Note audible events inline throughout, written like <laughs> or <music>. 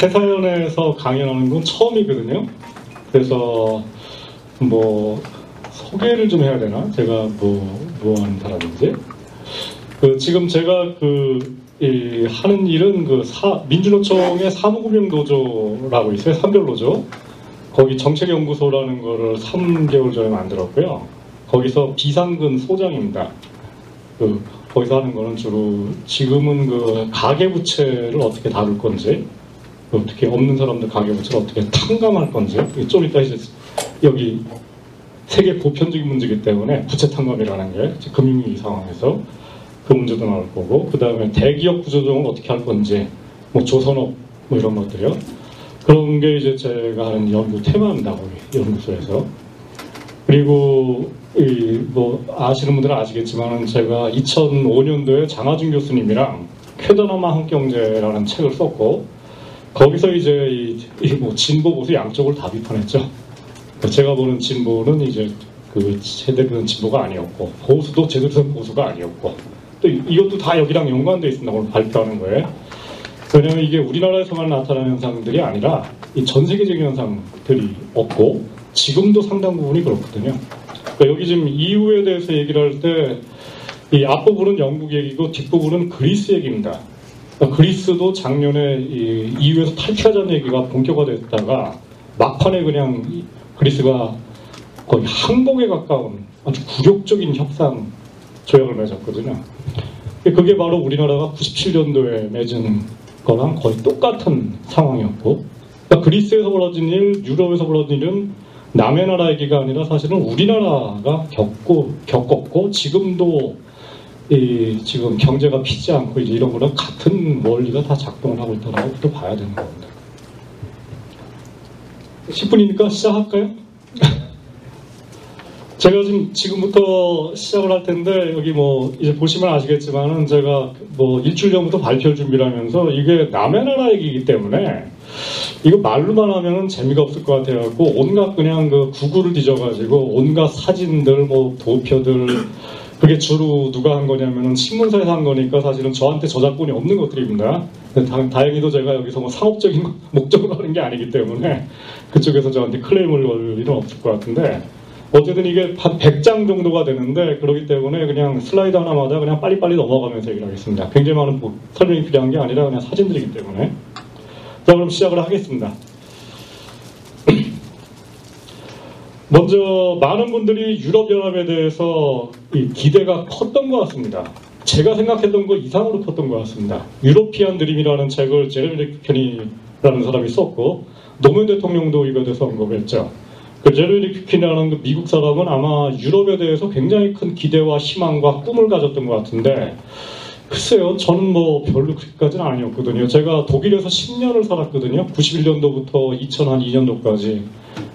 태사연에서 강연하는 건 처음이거든요. 그래서 뭐 소개를 좀 해야 되나? 제가 뭐, 뭐 하는 사람인지. 그 지금 제가 그 이, 하는 일은 그 사, 민주노총의 사무금융노조라고 있어요. 삼별노조. 거기 정책연구소라는 거를 3개월 전에 만들었고요. 거기서 비상근 소장입니다. 그 거기서 하는 거는 주로 지금은 그 가계부채를 어떻게 다룰 건지 어떻게 없는 사람들 가계부채를 어떻게 탕감할 건지 좀 이따 이제 여기 세계 보편적인 문제이기 때문에 부채 탕감이라는 게 금융위기 상황에서 그 문제도 나올 거고 그 다음에 대기업 구조조정을 어떻게 할 건지 뭐 조선업 뭐 이런 것들이요. 그런 게 이제 제가 하는 연구 테마입니다 거기 연구소에서. 그리고 이 뭐 아시는 분들은 아시겠지만은 제가 2005년도에 장하준 교수님이랑 쾌더나마 한경제라는 책을 썼고 거기서 이제 이뭐 진보 보수 양쪽을 다 비판했죠. 제가 보는 진보는 이제 그 제대로 된 진보가 아니었고 보수도 제대로 된 보수가 아니었고 또 이것도 다 여기랑 있습니다. 오늘 발표하는 거에. 왜냐하면 이게 우리나라에서만 나타나는 현상들이 아니라 전 세계적인 현상들이 없고 지금도 상당 부분이 그렇거든요. 그러니까 여기 지금 이유에 대해서 얘기를 할 때 이 앞부분은 영국 얘기고 뒷부분은 그리스 얘기입니다. 그러니까 그리스도 작년에 이 EU에서 탈퇴하자는 얘기가 본격화됐다가 막판에 그냥 그리스가 거의 항복에 가까운 아주 굴욕적인 협상 조약을 맺었거든요. 그게 바로 우리나라가 97년도에 맺은 거랑 거의 똑같은 상황이었고 그러니까 그리스에서 벌어진 일, 유럽에서 벌어진 일은 남의 나라 얘기가 아니라 사실은 우리나라가 겪고 겪었고 지금도 이 지금 경제가 피지 않고 이제 이런 거랑 같은 원리가 다 작동을 하고 있다고 또 봐야 되는 겁니다. 10분이니까 시작할까요? <laughs> 제가 지금 지금부터 시작을 할 텐데 여기 뭐 이제 보시면 아시겠지만은 제가 뭐 일주일 전부터 발표를 준비를 하면서 이게 남의 나라 얘기이기 때문에 이거 말로만 하면은 재미가 없을 것 같아갖고 온갖 그냥 그 구글을 뒤져가지고 온갖 사진들 뭐 도표들 그게 주로 누가 한 거냐면은 신문사에서 한 거니까 사실은 저한테 저작권이 없는 것들입니다. 다, 다 행히도 제가 여기서 뭐 상업적인 <laughs> 목적으로 하는 게 아니기 때문에 그쪽에서 저한테 클레임을 걸 일은 없을 것 같은데 어쨌든 이게 한 100장 정도가 되는데 그렇기 때문에 그냥 슬라이드 하나마다 그냥 빨리빨리 넘어가면서 얘기를 하겠습니다. 굉장히 많은 설명이 필요한 게 아니라 그냥 사진들이기 때문에 자 그럼 시작을 하겠습니다. 먼저 많은 분들이 유럽연합에 대해서 기대가 컸던 것 같습니다. 제가 생각했던 것 이상으로 컸던 것 같습니다. European Dream이라는 책을 제레미 리프킨이라는 사람이 썼고 노무현 대통령도 이거에 대해서 언급했죠. 그 제레미 리프킨이라는 그 미국 사람은 아마 유럽에 대해서 굉장히 큰 기대와 희망과 꿈을 가졌던 것 같은데 글쎄요, 저는 뭐 별로 그렇게까지는 아니었거든요. 제가 독일에서 10년을 살았거든요. 91년도부터 2002년도까지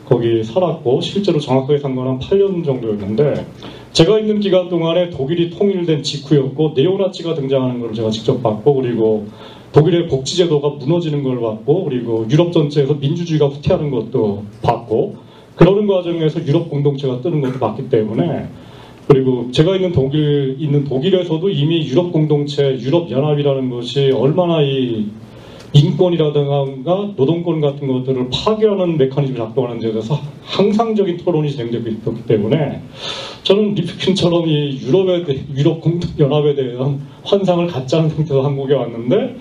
거기 살았고 실제로 정확하게 산 건 한 8년 정도였는데 제가 있는 기간 동안에 독일이 통일된 직후였고 네오나치가 등장하는 걸 제가 직접 봤고 그리고 독일의 복지제도가 무너지는 걸 봤고 그리고 유럽 전체에서 민주주의가 후퇴하는 것도 봤고 그러는 과정에서 유럽 공동체가 뜨는 것도 봤기 때문에 그리고 제가 있는 독일 있는 독일에서도 이미 유럽 공동체, 유럽 연합이라는 것이 얼마나 이 인권이라든가 노동권 같은 것들을 파괴하는 메커니즘을 작동하는 데 대해서 항상적인 토론이 진행되고 있기 때문에 저는 리프킨처럼 이 유럽에 유럽 공동연합에 대한 환상을 않은 상태에서 한국에 왔는데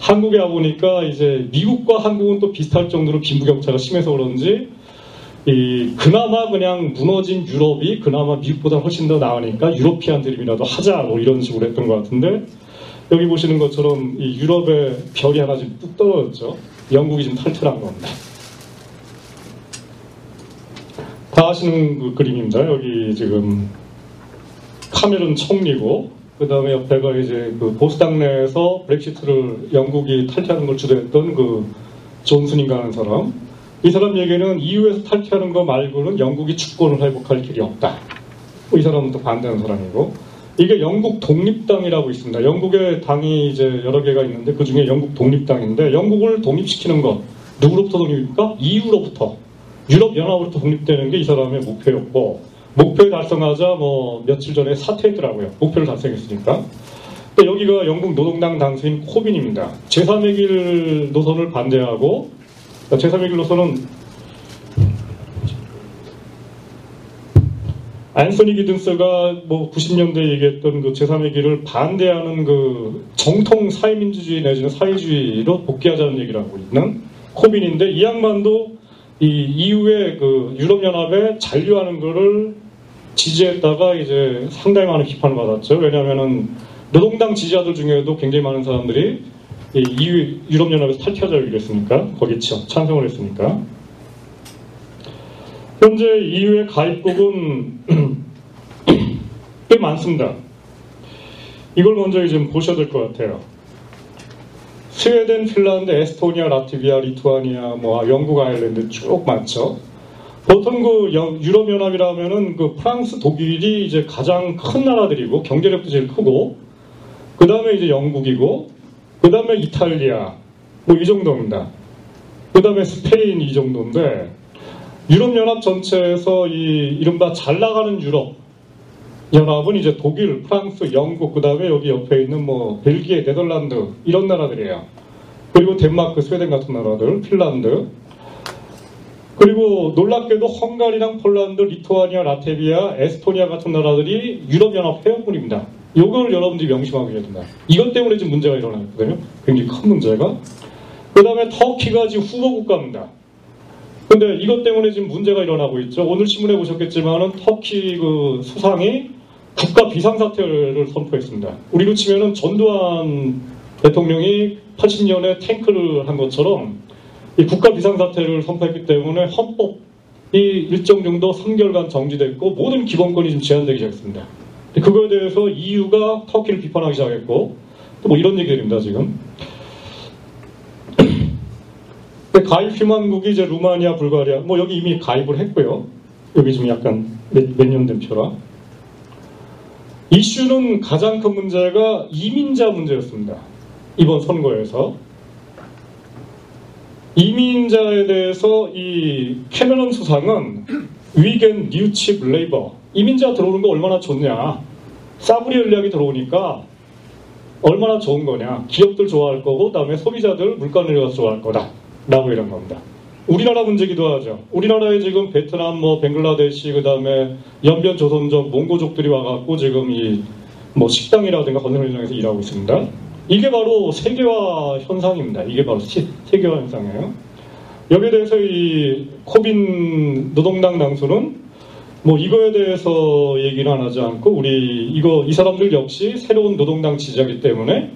한국에 와 보니까 이제 미국과 한국은 또 비슷할 정도로 빈부격차가 심해서 그런지 이 그나마 그냥 무너진 유럽이 그나마 미국보다 훨씬 더 나으니까 European Dream이라도 하자 뭐 이런 식으로 했던 것 같은데 여기 보시는 것처럼 이 유럽의 별이 하나 지금 뚝 떨어졌죠. 영국이 지금 탈출한 겁니다. 다 아시는 그 그림입니다. 여기 지금 카메론 총리고 그 다음에 옆에가 이제 그 보수당 내에서 브렉시트를 영국이 탈퇴하는 걸 주도했던 그 존슨인가 하는 사람 이 사람 얘기는 EU에서 탈퇴하는 거 말고는 영국이 주권을 회복할 길이 없다. 이 사람은 또 반대하는 사람이고 이게 영국 독립당이라고 있습니다. 영국의 당이 이제 여러 개가 있는데 그 중에 영국 독립당인데 영국을 독립시키는 것 누구로부터 독립입니까? EU로부터 유럽 연합으로부터 독립되는 게 이 사람의 목표였고 목표에 달성하자 뭐 며칠 전에 사퇴했더라고요. 목표를 달성했으니까. 근데 여기가 영국 노동당 당수인 코빈입니다. 제3의 길 노선을 반대하고 제3의 길 노선은 앤서니 기든스가 뭐 90년대에 얘기했던 그 제3의 길을 반대하는 그 정통 사회민주주의 내지는 사회주의로 복귀하자는 얘기를 하고 있는 코빈인데 이 양반도 이 이후에 그 유럽연합에 잔류하는 거를 지지했다가 이제 상당히 많은 비판을 받았죠. 왜냐하면은 노동당 지지자들 중에도 굉장히 많은 사람들이 이 유럽연합에서 탈퇴하자고 얘기했으니까 거기에 찬성을 했으니까 현재 EU의 가입국은 <clears throat> 꽤 많습니다. 이걸 먼저 좀 보셔야 될 것 같아요. 스웨덴, 핀란드, 에스토니아, 라트비아, 리투아니아, 뭐 영국, 아일랜드 쭉 많죠. 보통 그 유럽연합이라면은 그 프랑스, 독일이 이제 가장 큰 나라들이고 경제력도 제일 크고 그 다음에 이제 영국이고 그 다음에 이탈리아 뭐 이 정도입니다. 그 다음에 스페인 이 정도인데 유럽연합 전체에서 이 이른바 잘 나가는 유럽 연합은 이제 독일, 프랑스, 영국, 그 다음에 여기 옆에 있는 뭐 벨기에, 네덜란드 이런 나라들이에요. 그리고 덴마크, 스웨덴 같은 나라들, 핀란드. 그리고 놀랍게도 헝가리랑 폴란드, 리투아니아, 라테비아, 에스토니아 같은 나라들이 유럽연합 회원국입니다. 이걸 여러분들이 명심하고 계셔야 된다. 이것 때문에 지금 문제가 일어나거든요. 굉장히 큰 문제가. 그 다음에 터키가 지금 후보 국가입니다. 근데 이것 때문에 지금 문제가 일어나고 있죠. 오늘 신문에 보셨겠지만은 터키 그 수상이 국가 비상사태를 선포했습니다. 우리로 치면은 전두환 대통령이 80년에 탱크를 한 것처럼 이 국가 비상사태를 선포했기 때문에 헌법이 일정 정도 3개월간 정지됐고 모든 기본권이 좀 제한되기 시작했습니다. 그거에 대해서 EU가 터키를 비판하기 시작했고 또 뭐 이런 얘기들입니다 지금. 가입 휴만국이 이제 루마니아, 불가리아, 뭐 여기 이미 가입을 했고요. 여기 지금 약간 몇년 된 표라. 이슈는 가장 큰 문제가 이민자 문제였습니다. 이번 선거에서. 이민자에 대해서 이 캐메런 수상은 위겐 뉴칩 레이버 이민자 들어오는 거 얼마나 좋냐 싸구리 전략이 들어오니까 얼마나 좋은 거냐 기업들 좋아할 거고 그다음에 소비자들 물가 내려가서 좋아할 거다 라고 이런 겁니다. 우리나라 문제기도 하죠. 우리나라에 지금 베트남, 뭐 벵글라데시, 그 다음에 연변 조선족, 몽고족들이 와갖고 지금 이 뭐 식당이라든가 건설 현장에서 일하고 있습니다. 이게 바로 세계화 현상입니다. 이게 바로 시, 세계화 현상이에요. 여기에 대해서 이 코빈 노동당 당수는 뭐 이거에 대해서 얘기는 안 하지 않고 우리 이거 이 사람들 역시 새로운 노동당 지지자기 때문에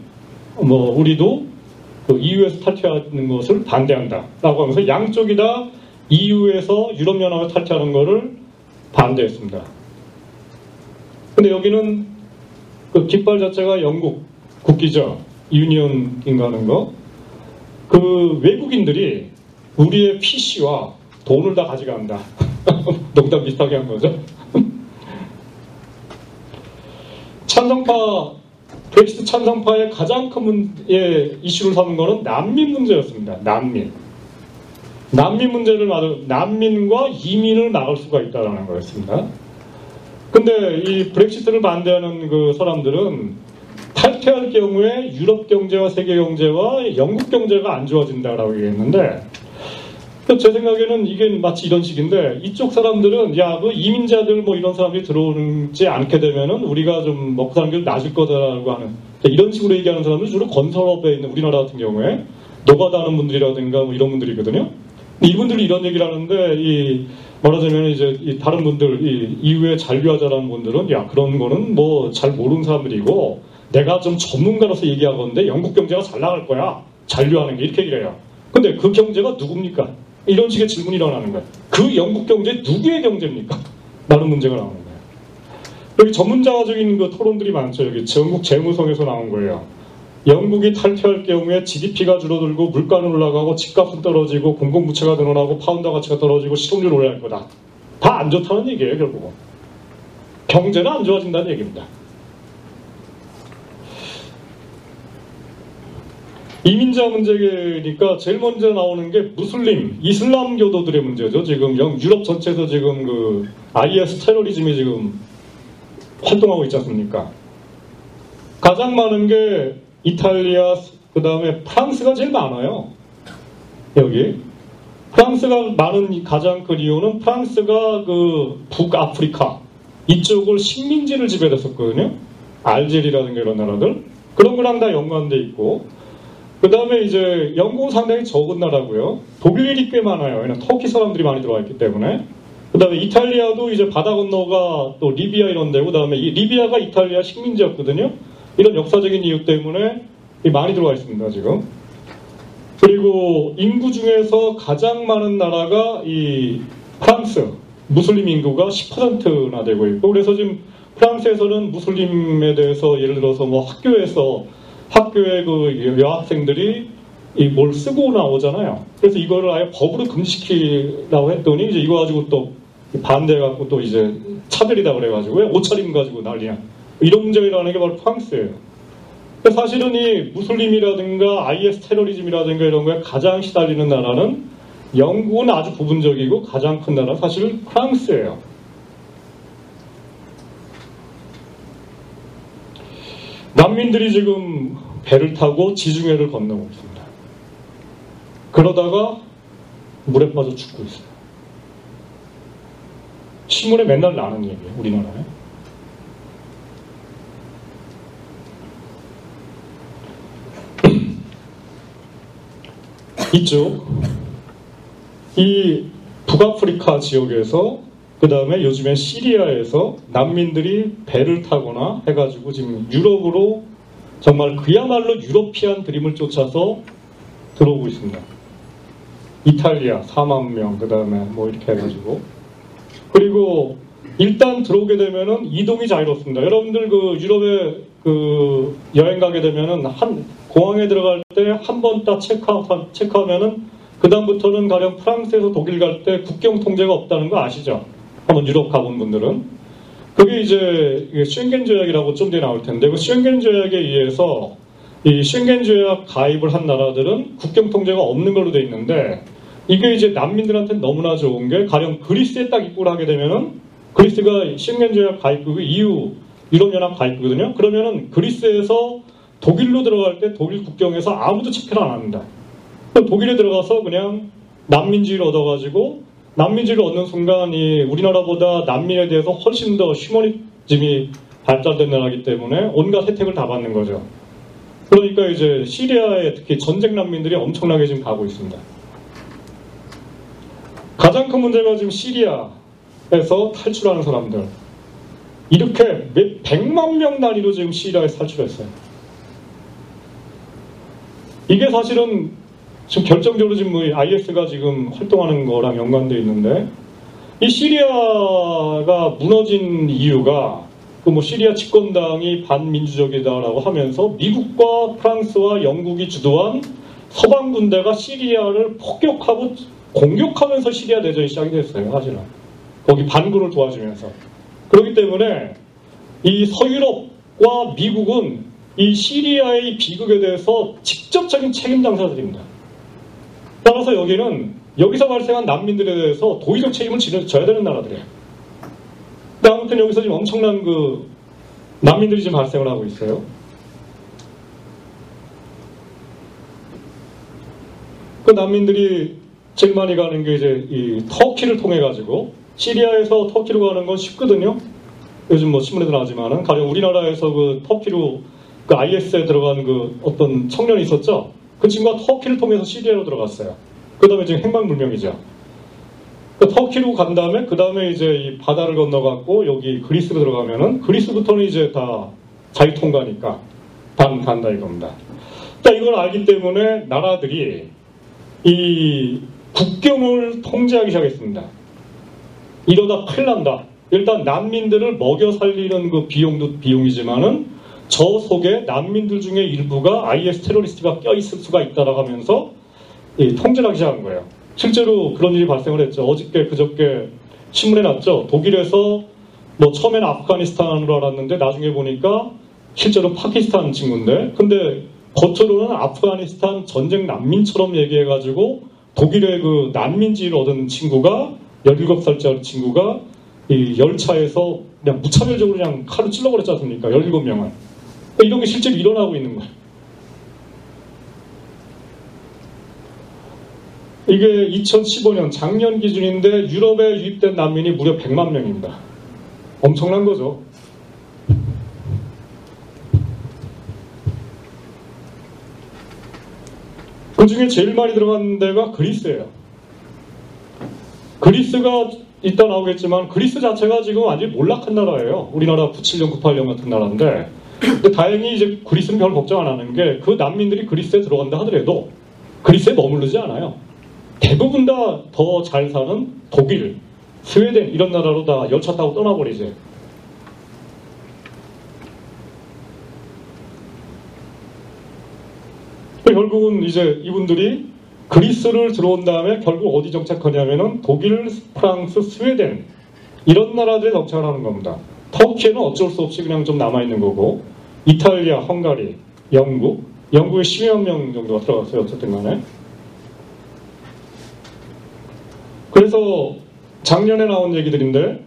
뭐 우리도 그 EU에서 탈퇴하는 것을 반대한다라고 하면서 양쪽이 다 EU에서 유럽연합에 탈퇴하는 것을 반대했습니다. 근데 여기는 그 깃발 자체가 영국 국기죠. 유니언인가 하는 거. 그 외국인들이 우리의 PC와 돈을 다 가져간다. <laughs> 농담 비슷하게 한 거죠. <laughs> 찬성파 브렉시트 찬성파의 가장 큰 문, 예, 이슈를 삼은 것은 난민 문제였습니다. 난민. 난민 문제를 막을, 난민과 이민을 막을 수가 있다는 거였습니다. 근데 이 브렉시트를 반대하는 그 사람들은 탈퇴할 경우에 유럽 경제와 세계 경제와 영국 경제가 안 좋아진다라고 얘기했는데 제 생각에는 이게 마치 이런 식인데 이쪽 사람들은 야 그 이민자들 뭐 이런 사람들이 들어오지 않게 되면은 우리가 좀 먹고 사는 게 나아질 거다라고 하는 이런 식으로 얘기하는 사람들 주로 건설업에 있는 우리나라 같은 경우에 노가다 하는 분들이라든가 뭐 이런 분들이거든요. 이분들이 이런 얘기를 하는데 이 말하자면 이제 이 다른 분들 이 이후에 잔류하자라는 분들은 야 그런 거는 뭐 잘 모르는 사람들이고 내가 좀 전문가로서 얘기하건데 영국 경제가 잘 나갈 거야 잔류하는 게 이렇게 얘기를 해요. 근데 그 경제가 누굽니까? 이런 식의 질문이 일어나는 거예요. 그 영국 경제 누구의 경제입니까? 라는 문제가 나오는 거예요. 여기 전문가적인 그 토론들이 많죠. 여기 영국 재무성에서 나온 거예요. 영국이 탈퇴할 경우에 GDP가 줄어들고 물가는 올라가고 집값은 떨어지고 공공부채가 늘어나고 파운드 가치가 떨어지고 실업률 올라갈 거다. 다 안 좋다는 얘기예요, 결국은. 경제는 안 좋아진다는 얘기입니다. 이민자 문제니까 제일 먼저 나오는 게 무슬림, 이슬람 교도들의 문제죠. 지금 유럽 전체에서 지금 그 IS 테러리즘이 지금 활동하고 있지 않습니까? 가장 많은 게 이탈리아, 그 다음에 프랑스가 제일 많아요. 여기. 프랑스가 많은 가장 큰 이유는 프랑스가 그 북아프리카 이쪽을 식민지를 지배했었거든요. 알제리라든가 이런 나라들. 그런 거랑 다 연관돼 있고. 그 다음에 이제 영국은 상당히 적은 나라고요. 독일이 꽤 많아요. 왜냐면 터키 사람들이 많이 들어와 있기 때문에. 그 다음에 이탈리아도 이제 바다 건너가 또 리비아 이런 데고, 그 다음에 리비아가 이탈리아 식민지였거든요. 이런 역사적인 이유 때문에 많이 들어와 있습니다, 지금. 그리고 인구 중에서 가장 많은 나라가 이 프랑스, 무슬림 인구가 10%나 되고 있고, 그래서 지금 프랑스에서는 무슬림에 대해서 예를 들어서 뭐 학교에서 학교의 그 여학생들이 이 뭘 쓰고 나오잖아요. 그래서 이거를 아예 법으로 금지시키라고 했더니 이제 이거 가지고 또 반대해갖고 또 이제 차별이다 그래가지고 옷차림 가지고 난리야. 이런 일어나는 게 바로 프랑스예요. 사실은 이 무슬림이라든가 IS 테러리즘이라든가 이런 거에 가장 시달리는 나라는 영국은 아주 부분적이고 가장 큰 나라 사실 프랑스예요. 난민들이 지금 배를 타고 지중해를 건너고 있습니다. 그러다가 물에 빠져 죽고 있어요. 신문에 맨날 나는 얘기예요, 우리나라에. <clears throat> 이쪽, 이 북아프리카 지역에서 그 다음에 요즘에 시리아에서 난민들이 배를 타거나 해가지고 지금 유럽으로 정말 그야말로 유러피안 드림을 쫓아서 들어오고 있습니다. 이탈리아 4만 명, 그 다음에 뭐 이렇게 해가지고. 그리고 일단 들어오게 되면은 이동이 자유롭습니다. 여러분들 그 유럽에 그 여행 가게 되면은 한 공항에 들어갈 때 한 번 딱 체크하면은 그 다음부터는 가령 프랑스에서 독일 갈 때 국경 통제가 없다는 거 아시죠? 한번 유럽 가본 분들은 그게 이제 쉔겐 조약이라고 좀 뒤에 나올 텐데 그 쉔겐 조약에 의해서 이 쉔겐 조약 가입을 한 나라들은 국경 통제가 없는 걸로 돼 있는데 이게 이제 난민들한테 너무나 좋은 게 가령 그리스에 딱 입국을 하게 되면은 그리스가 쉔겐 조약 가입국이 EU 유럽연합 가입국이거든요. 그러면은 그리스에서 독일로 들어갈 때 독일 국경에서 아무도 체크를 안 합니다. 독일에 들어가서 그냥 난민지를 얻어가지고 난민지를 얻는 순간 이 우리나라보다 난민에 대해서 훨씬 더 휴머니즘이 발달된 나라이기 때문에 온갖 혜택을 다 받는 거죠. 그러니까 이제 시리아에 특히 전쟁 난민들이 엄청나게 지금 가고 있습니다. 가장 큰 문제가 지금 시리아에서 탈출하는 사람들. 이렇게 몇 백만 명 단위로 지금 시리아에서 탈출했어요. 이게 사실은 지금 결정적으로 지금 뭐 IS가 지금 활동하는 거랑 연관되어 있는데 이 시리아가 무너진 이유가 그 뭐 시리아 집권당이 반민주적이다라고 하면서 미국과 프랑스와 영국이 주도한 서방 군대가 시리아를 폭격하고 공격하면서 시리아 대전이 시작이 됐어요, 사실은. 거기 반군을 도와주면서. 그렇기 때문에 이 서유럽과 미국은 이 시리아의 비극에 대해서 직접적인 책임 당사자들입니다. 따라서 여기는 여기서 발생한 난민들에 대해서 도의적 책임을 져야 되는 나라들이에요. 근데 아무튼 여기서 지금 엄청난 그 난민들이 지금 발생을 하고 있어요. 그 난민들이 제일 많이 가는 게 이제 이 터키를 통해 가지고 시리아에서 터키로 가는 건 쉽거든요. 요즘 뭐 신문에도 나오지만은 가령 우리나라에서 그 터키로 그 IS에 들어간 그 어떤 청년이 있었죠. 그 친구가 터키를 통해서 시리아로 들어갔어요. 그 다음에 지금 행방불명이죠. 그 터키로 간 다음에 그 다음에 이제 이 바다를 건너갔고 여기 그리스로 들어가면은 그리스부터는 이제 다 자유 통과니까 반 간다 이겁니다. 자 이걸 알기 때문에 나라들이 이 국경을 통제하기 시작했습니다. 이러다 큰일 난다. 일단 난민들을 먹여 살리는 그 비용도 비용이지만은 저 속에 난민들 중에 일부가 IS 테러리스트가 껴있을 수가 있다라고 하면서 통제를 하기 시작한 거예요. 실제로 그런 일이 발생을 했죠. 어저께 그저께 신문에 났죠. 독일에서 뭐 처음에는 아프가니스탄으로 알았는데 나중에 보니까 실제로 파키스탄 친구인데 근데 겉으로는 아프가니스탄 전쟁 난민처럼 얘기해가지고 독일의 그 난민지를 얻은 친구가 17살짜리 친구가 이 열차에서 그냥 무차별적으로 그냥 칼을 찔러버렸지 않습니까? 17명을. 이런 게 실제로 일어나고 있는 거예요. 이게 2015년 작년 기준인데 유럽에 유입된 난민이 무려 100만 명입니다. 엄청난 거죠. 그 중에 제일 많이 들어간 데가 그리스예요. 그리스가 이따 나오겠지만 그리스 자체가 지금 완전히 몰락한 나라예요. 우리나라 97년, 98년 같은 나라인데 근데 다행히 이제 그리스는 별 걱정 안 하는 게 그 난민들이 그리스에 들어간다 하더라도 그리스에 머무르지 않아요. 대부분 다 더 잘 사는 독일, 스웨덴 이런 나라로 다 열차 타고 떠나버리지. 결국은 이제 이분들이 그리스를 들어온 다음에 결국 어디 정착하냐면은 독일, 프랑스, 스웨덴 이런 나라들에 정착을 하는 겁니다. 터키에는 어쩔 수 없이 그냥 좀 남아 있는 거고 이탈리아, 헝가리, 영국 영국에 12만 명 정도가 들어갔어요. 어쨌든 간에 그래서 작년에 나온 얘기들인데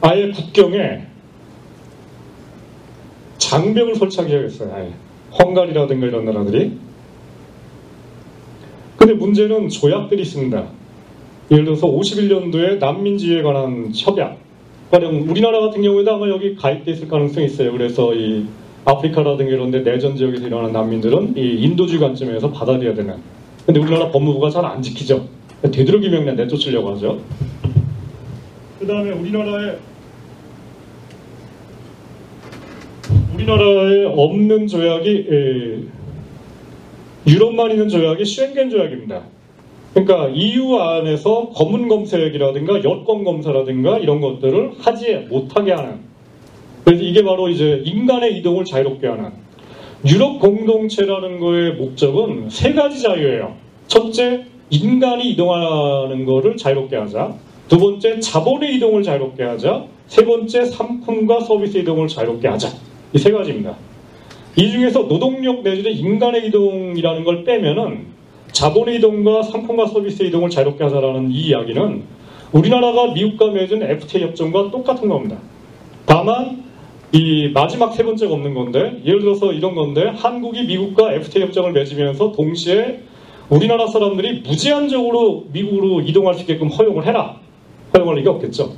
아예 국경에 장벽을 설치하기위했어요 아예. 헝가리라든가 이런 나라들이. 근데 문제는 조약들이 있습니다. 예를 들어서 51년도에 난민지에 관한 협약. 가령 우리나라 같은 경우에도 아마 여기 가입돼 있을 가능성이 있어요. 그래서 이 아프리카라든가 이런 데 내전 지역에서 일어나는 난민들은 이 인도주의 관점에서 받아들여야 되는. 근데 우리나라 법무부가 잘 안 지키죠. 되도록이면 그냥 내쫓으려고 하죠. 그 다음에 우리나라에 우리나라에 없는 조약이 에, 유럽만 있는 조약이 쉔겐 조약입니다. 그러니까 EU 안에서 검문 검색이라든가 여권 검사라든가 이런 것들을 하지 못하게 하는 그래서 이게 바로 이제 인간의 이동을 자유롭게 하는 유럽 공동체라는 거의 목적은 세 가지 자유예요. 첫째, 인간이 이동하는 것을 자유롭게 하자. 두 번째, 자본의 이동을 자유롭게 하자. 세 번째, 상품과 서비스 이동을 자유롭게 하자. 이 세 가지입니다. 이 중에서 노동력 내지는 인간의 이동이라는 걸 빼면은 자본의 이동과 상품과 서비스 이동을 자유롭게 하자라는 이 이야기는 우리나라가 미국과 맺은 FTA 협정과 똑같은 겁니다. 다만 이 마지막 세 번째가 없는 건데 예를 들어서 이런 건데 한국이 미국과 FTA 협정을 맺으면서 동시에 우리나라 사람들이 무제한적으로 미국으로 이동할 수 있게끔 허용을 해라. 허용할 리가 없겠죠.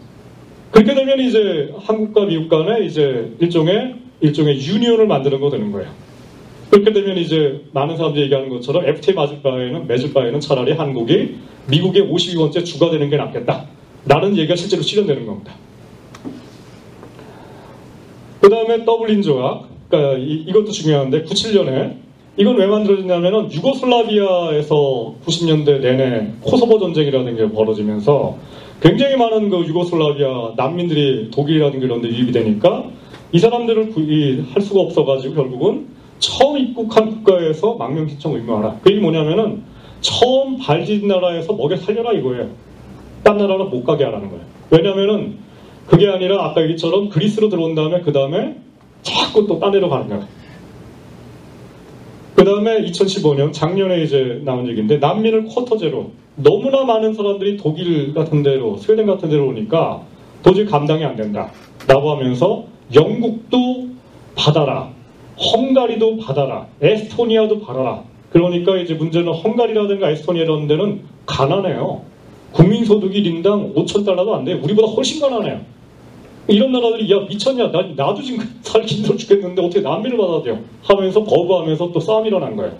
그렇게 되면 이제 한국과 미국 간에 이제 일종의 일종의 유니온을 만드는 거 되는 거예요. 그렇게 되면 이제 많은 사람들이 얘기하는 것처럼 FTA 맞을 바에는 맺을 바에는 차라리 한국이 미국의 52번째 주가 되는 게 낫겠다. 라는 얘기가 실제로 실현되는 겁니다. 그 다음에 더블린 조약. 그러니까 이, 것도 중요한데 97년에 이건 왜 만들어졌냐면은 유고슬라비아에서 90년대 내내 코소보 전쟁이라는 게 벌어지면서 굉장히 많은 그 유고슬라비아 난민들이 독일이라든가 이런 데 유입이 되니까 이 사람들을 할 수가 없어가지고 결국은 처음 입국한 국가에서 망명 신청 의무하라. 그 얘기 뭐냐면은 처음 발진 나라에서 먹여 살려라 이거예요. 딴 나라로 못 가게 하라는 거예요. 왜냐면은 그게 아니라 아까 얘기처럼 그리스로 들어온 다음에 그 다음에 자꾸 또 딴 데로 가는 거예요. 그 다음에 2015년 작년에 이제 나온 얘기인데 난민을 쿼터제로 너무나 많은 사람들이 독일 같은 데로 스웨덴 같은 데로 오니까 도저히 감당이 안 된다 라고 하면서 영국도 받아라. 헝가리도 받아라. 에스토니아도 받아라. 그러니까 이제 문제는 헝가리라든가 에스토니아 이런 데는 가난해요. 국민소득이 인당 5천 달러도 안 돼. 우리보다 훨씬 가난해요. 이런 나라들이 야 미쳤냐 나, 나도 지금 <laughs> 살기 힘들어 죽겠는데 어떻게 난민을 받아야 돼요 하면서 거부하면서 또 싸움이 일어난 거예요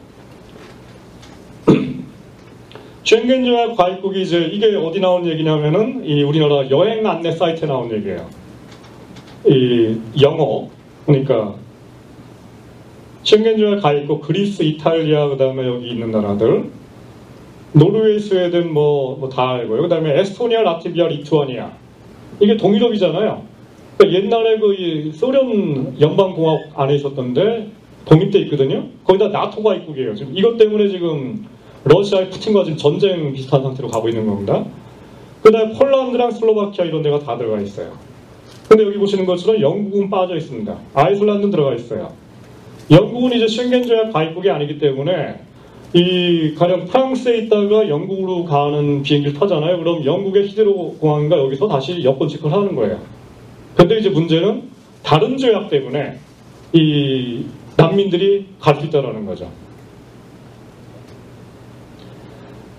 <clears throat> 쉔겐 조약 가입국이 이제 이게 어디 나온 얘기냐면은 이 우리나라 여행 안내 사이트에 나온 얘기예요 이 영어 그러니까 쉔겐조약 가입국 그리스, 이탈리아 그다음에 여기 있는 나라들 노르웨이, 스웨덴 뭐뭐다 알고요. 그다음에 에스토니아, 라트비아, 리투아니아 이게 동유럽이잖아요. 그러니까 옛날에 그 소련 연방공화국 안에 있었던데 독립돼 있거든요. 거기다 나토 가 입국이에요. 지금 이것 때문에 지금 러시아의 푸틴과 지금 전쟁 비슷한 상태로 가고 있는 겁니다. 그다음에 폴란드랑 슬로바키아 이런 데가 다 들어가 있어요. 근데 여기 보시는 것처럼 영국은 빠져 있습니다. 아이슬란드는 들어가 있어요. 영국은 이제 쉔겐 조약 가입국이 아니기 때문에 이 가령 프랑스에 있다가 영국으로 가는 비행기를 타잖아요. 그럼 영국의 히드로 공항과 여기서 다시 여권 체크를 하는 거예요. 근데 이제 문제는 다른 조약 때문에 이 난민들이 갈 수 있다는 거죠.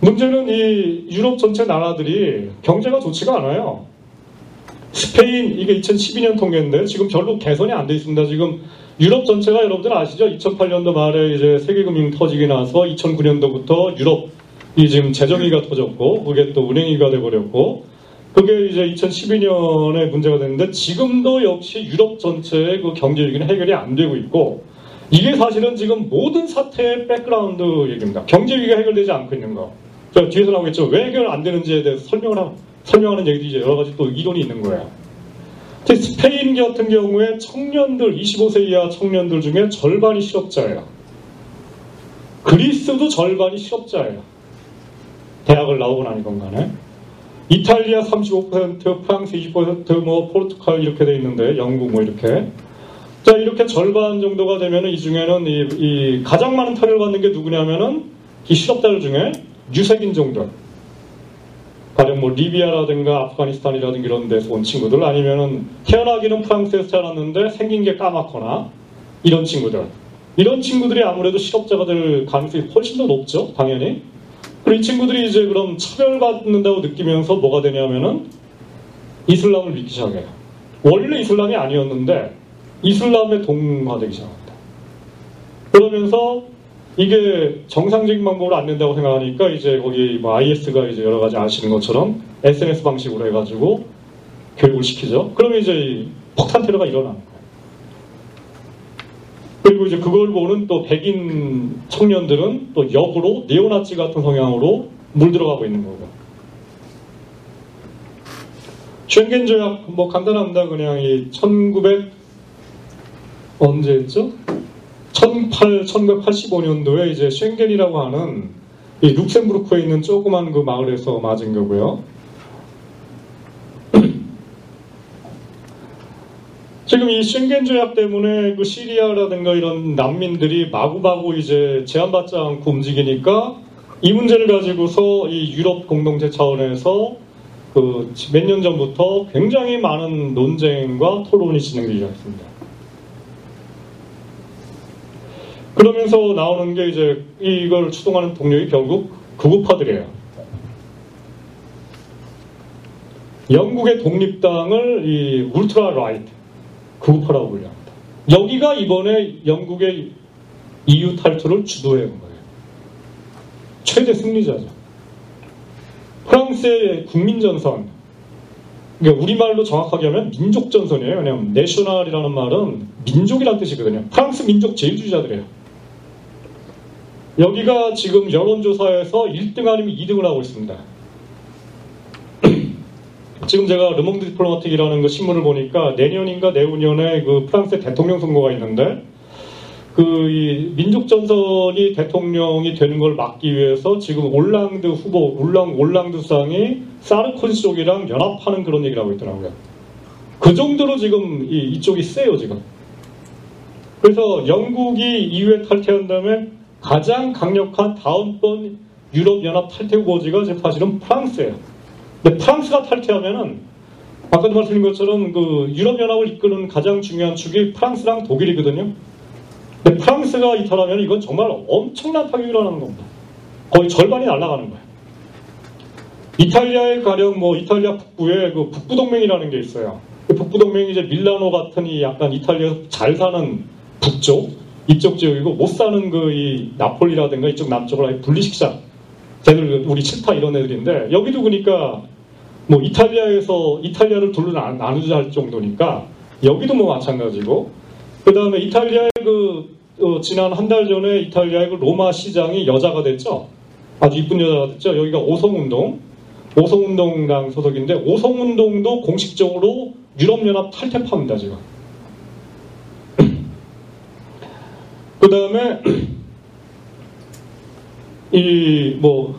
문제는 이 유럽 전체 나라들이 경제가 좋지가 않아요. 스페인 이게 2012년 통계인데 지금 별로 개선이 안 돼 있습니다. 지금 유럽 전체가 여러분들 아시죠? 2008년도 말에 이제 세계금융 터지기 나서 2009년도부터 유럽이 지금 재정위가 터졌고 그게 또 은행위가 돼버렸고 그게 이제 2012년에 문제가 됐는데 지금도 역시 유럽 전체의 그 경제 위기는 해결이 안 되고 있고 이게 사실은 지금 모든 사태의 백그라운드 얘기입니다. 경제 위기가 해결되지 않고 있는 거. 저 뒤에서 나오겠죠. 왜 해결 안 되는지에 대해서 설명을 하, 설명하는 얘기도 이제 여러 가지 또 이론이 있는 거예요. 스페인 같은 경우에 청년들, 25세 이하 청년들 중에 절반이 실업자예요. 그리스도 절반이 실업자예요. 대학을 나오고 아니건 간에. 이탈리아 35%, 프랑스 20%, 뭐 포르투갈 이렇게 돼 있는데 영국 뭐 이렇게. 자 이렇게 절반 정도가 되면 이 중에는 이, 이 가장 많은 타격을 받는 게 누구냐면은 이 실업자들 중에 유색인 종들. 가령 뭐 리비아라든가 아프가니스탄이라든가 이런 데서 온 친구들 아니면은 태어나기는 프랑스에서 태어났는데 생긴 게 까맣거나 이런 친구들. 이런 친구들이 아무래도 실업자가 될 가능성이 훨씬 더 높죠 당연히. 그리고 이 친구들이 이제 그럼 차별받는다고 느끼면서 뭐가 되냐면은 이슬람을 믿기 시작해요. 원래 이슬람이 아니었는데 이슬람에 동화되기 시작합니다. 그러면서 이게 정상적인 방법으로 안 된다고 생각하니까 이제 거기 뭐 IS가 이제 여러 가지 아시는 것처럼 SNS 방식으로 해가지고 교육을 시키죠. 그러면 이제 폭탄 테러가 일어나는 거예요. 그리고 이제 그걸 보는 또 백인 청년들은 또 역으로 네오나치 같은 성향으로 물들어가고 있는 거고. 쉔겐 조약 뭐 간단합니다. 그냥 이 1900 언제였죠? 18, 1985년도에 이제 쉔겐이라고 하는 이 룩셈부르크에 있는 조그만 그 마을에서 맞은 거고요. <clears throat> 지금 이 쉔겐 조약 때문에 그 시리아라든가 이런 난민들이 마구마구 이제 제한받지 않고 움직이니까 이 문제를 가지고서 이 유럽 공동체 차원에서 그 몇 년 전부터 굉장히 많은 논쟁과 토론이 진행되기 시작했습니다. 그러면서 나오는 게 이제 이걸 추동하는 동력이 결국 극우파들이에요. 영국의 독립당을 이 울트라 라이트 극우파라고 불립니다. 여기가 이번에 영국의 EU 탈출을 주도해 온 거예요. 최대 승리자죠. 프랑스의 국민전선, 그러니까 우리말로 정확하게 하면 민족전선이에요. 왜냐하면 national이라는 말은 민족이라는 뜻이거든요. 프랑스 민족 제일주의자들이에요. 여기가 지금 여론조사에서 1등 아니면 2등을 하고 있습니다. <clears throat> 지금 제가 르몽드 디플로마틱이라는 그 신문을 보니까 내년인가 내후년에 그 프랑스 대통령 선거가 있는데 그이 민족 전선이 대통령이 되는 걸 막기 위해서 지금 올랑드 후보 올랑 올랑드 수상이 사르코지 쪽이랑 연합하는 그런 얘기를 하고 있더라고요. 그 정도로 지금 이, 이쪽이 세요 지금. 그래서 영국이 이후에 탈퇴한 다음에 가장 강력한 다음번 유럽연합 탈퇴 후보지가 사실은 프랑스예요. 근데 프랑스가 탈퇴하면은 아까도 말씀드린 것처럼 그 유럽연합을 이끄는 가장 중요한 축이 프랑스랑 독일이거든요. 근데 프랑스가 이탈하면 이건 정말 엄청난 타격이 일어나는 겁니다. 거의 절반이 날아가는 거예요. 이탈리아의 가령 뭐 이탈리아 북부에 그 북부 동맹이라는 게 있어요. 그 북부 동맹이 이제 밀라노 같은 이 약간 이탈리아에서 잘 사는 북쪽 이쪽 지역이고 못 사는 그 이 나폴리라든가 이쪽 남쪽을 아예 분리시키자. 쟤들 우리 칠타 이런 애들인데 여기도 그러니까 뭐 이탈리아에서 이탈리아를 둘로 나누자 할 정도니까 여기도 뭐 마찬가지고 그 다음에 이탈리아의 그 어, 지난 한 달 전에 이탈리아의 그 로마 시장이 여자가 됐죠. 아주 이쁜 여자가 됐죠. 여기가 오성운동 오성운동당 소속인데 오성운동도 공식적으로 유럽연합 탈퇴파입니다 지금. 그 다음에 <clears throat> 이뭐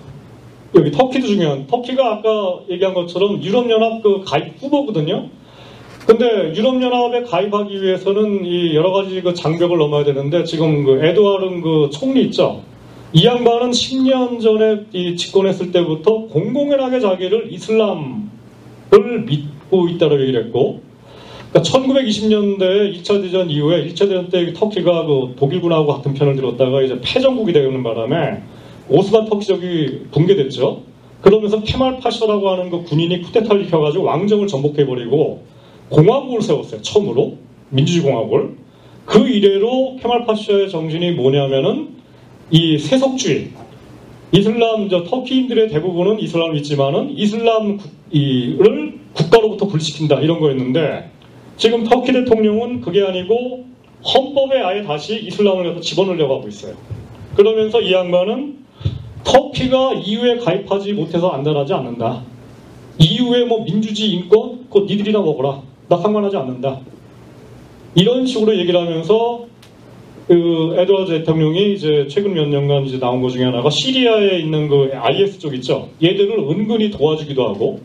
여기 터키도 중요한 터키가 아까 얘기한 것처럼 유럽연합 그 가입 후보거든요. 근데 유럽연합에 가입하기 위해서는 이 여러 가지 그 장벽을 넘어야 되는데 지금 그 에드와른 그 총리 있죠. 이 양반은 10년 전에 이 집권했을 때부터 공공연하게 자기를 이슬람을 믿고 있다고 얘기를 했고 그러니까 1920년대 2차 대전 이후에 1차 대전 때 터키가 그 독일군하고 같은 편을 들었다가 이제 패전국이 되는 바람에 오스만 터키족이 붕괴됐죠. 그러면서 케말 파샤라고 하는 그 군인이 쿠데타를 일으켜가지고 왕정을 전복해버리고 공화국을 세웠어요. 처음으로 민주주의 공화국을. 그 이래로 케말 파샤의 정신이 뭐냐면은 이 세속주의. 이슬람 저 터키인들의 대부분은 이슬람을 믿지만은 이슬람을 국가로부터 분리시킨다 이런 거였는데 지금 터키 대통령은 그게 아니고 헌법에 아예 다시 이슬람을 갖다 집어넣으려고 하고 있어요. 그러면서 이 양반은 터키가 EU에 가입하지 못해서 안달하지 않는다. EU의 뭐 민주주의 인권 그거 니들이나 먹어라. 나 상관하지 않는다. 이런 식으로 얘기를 하면서 그 에드워드 대통령이 이제 최근 몇 년간 이제 나온 것 중에 하나가 시리아에 있는 그 IS 쪽 있죠. 얘들을 은근히 도와주기도 하고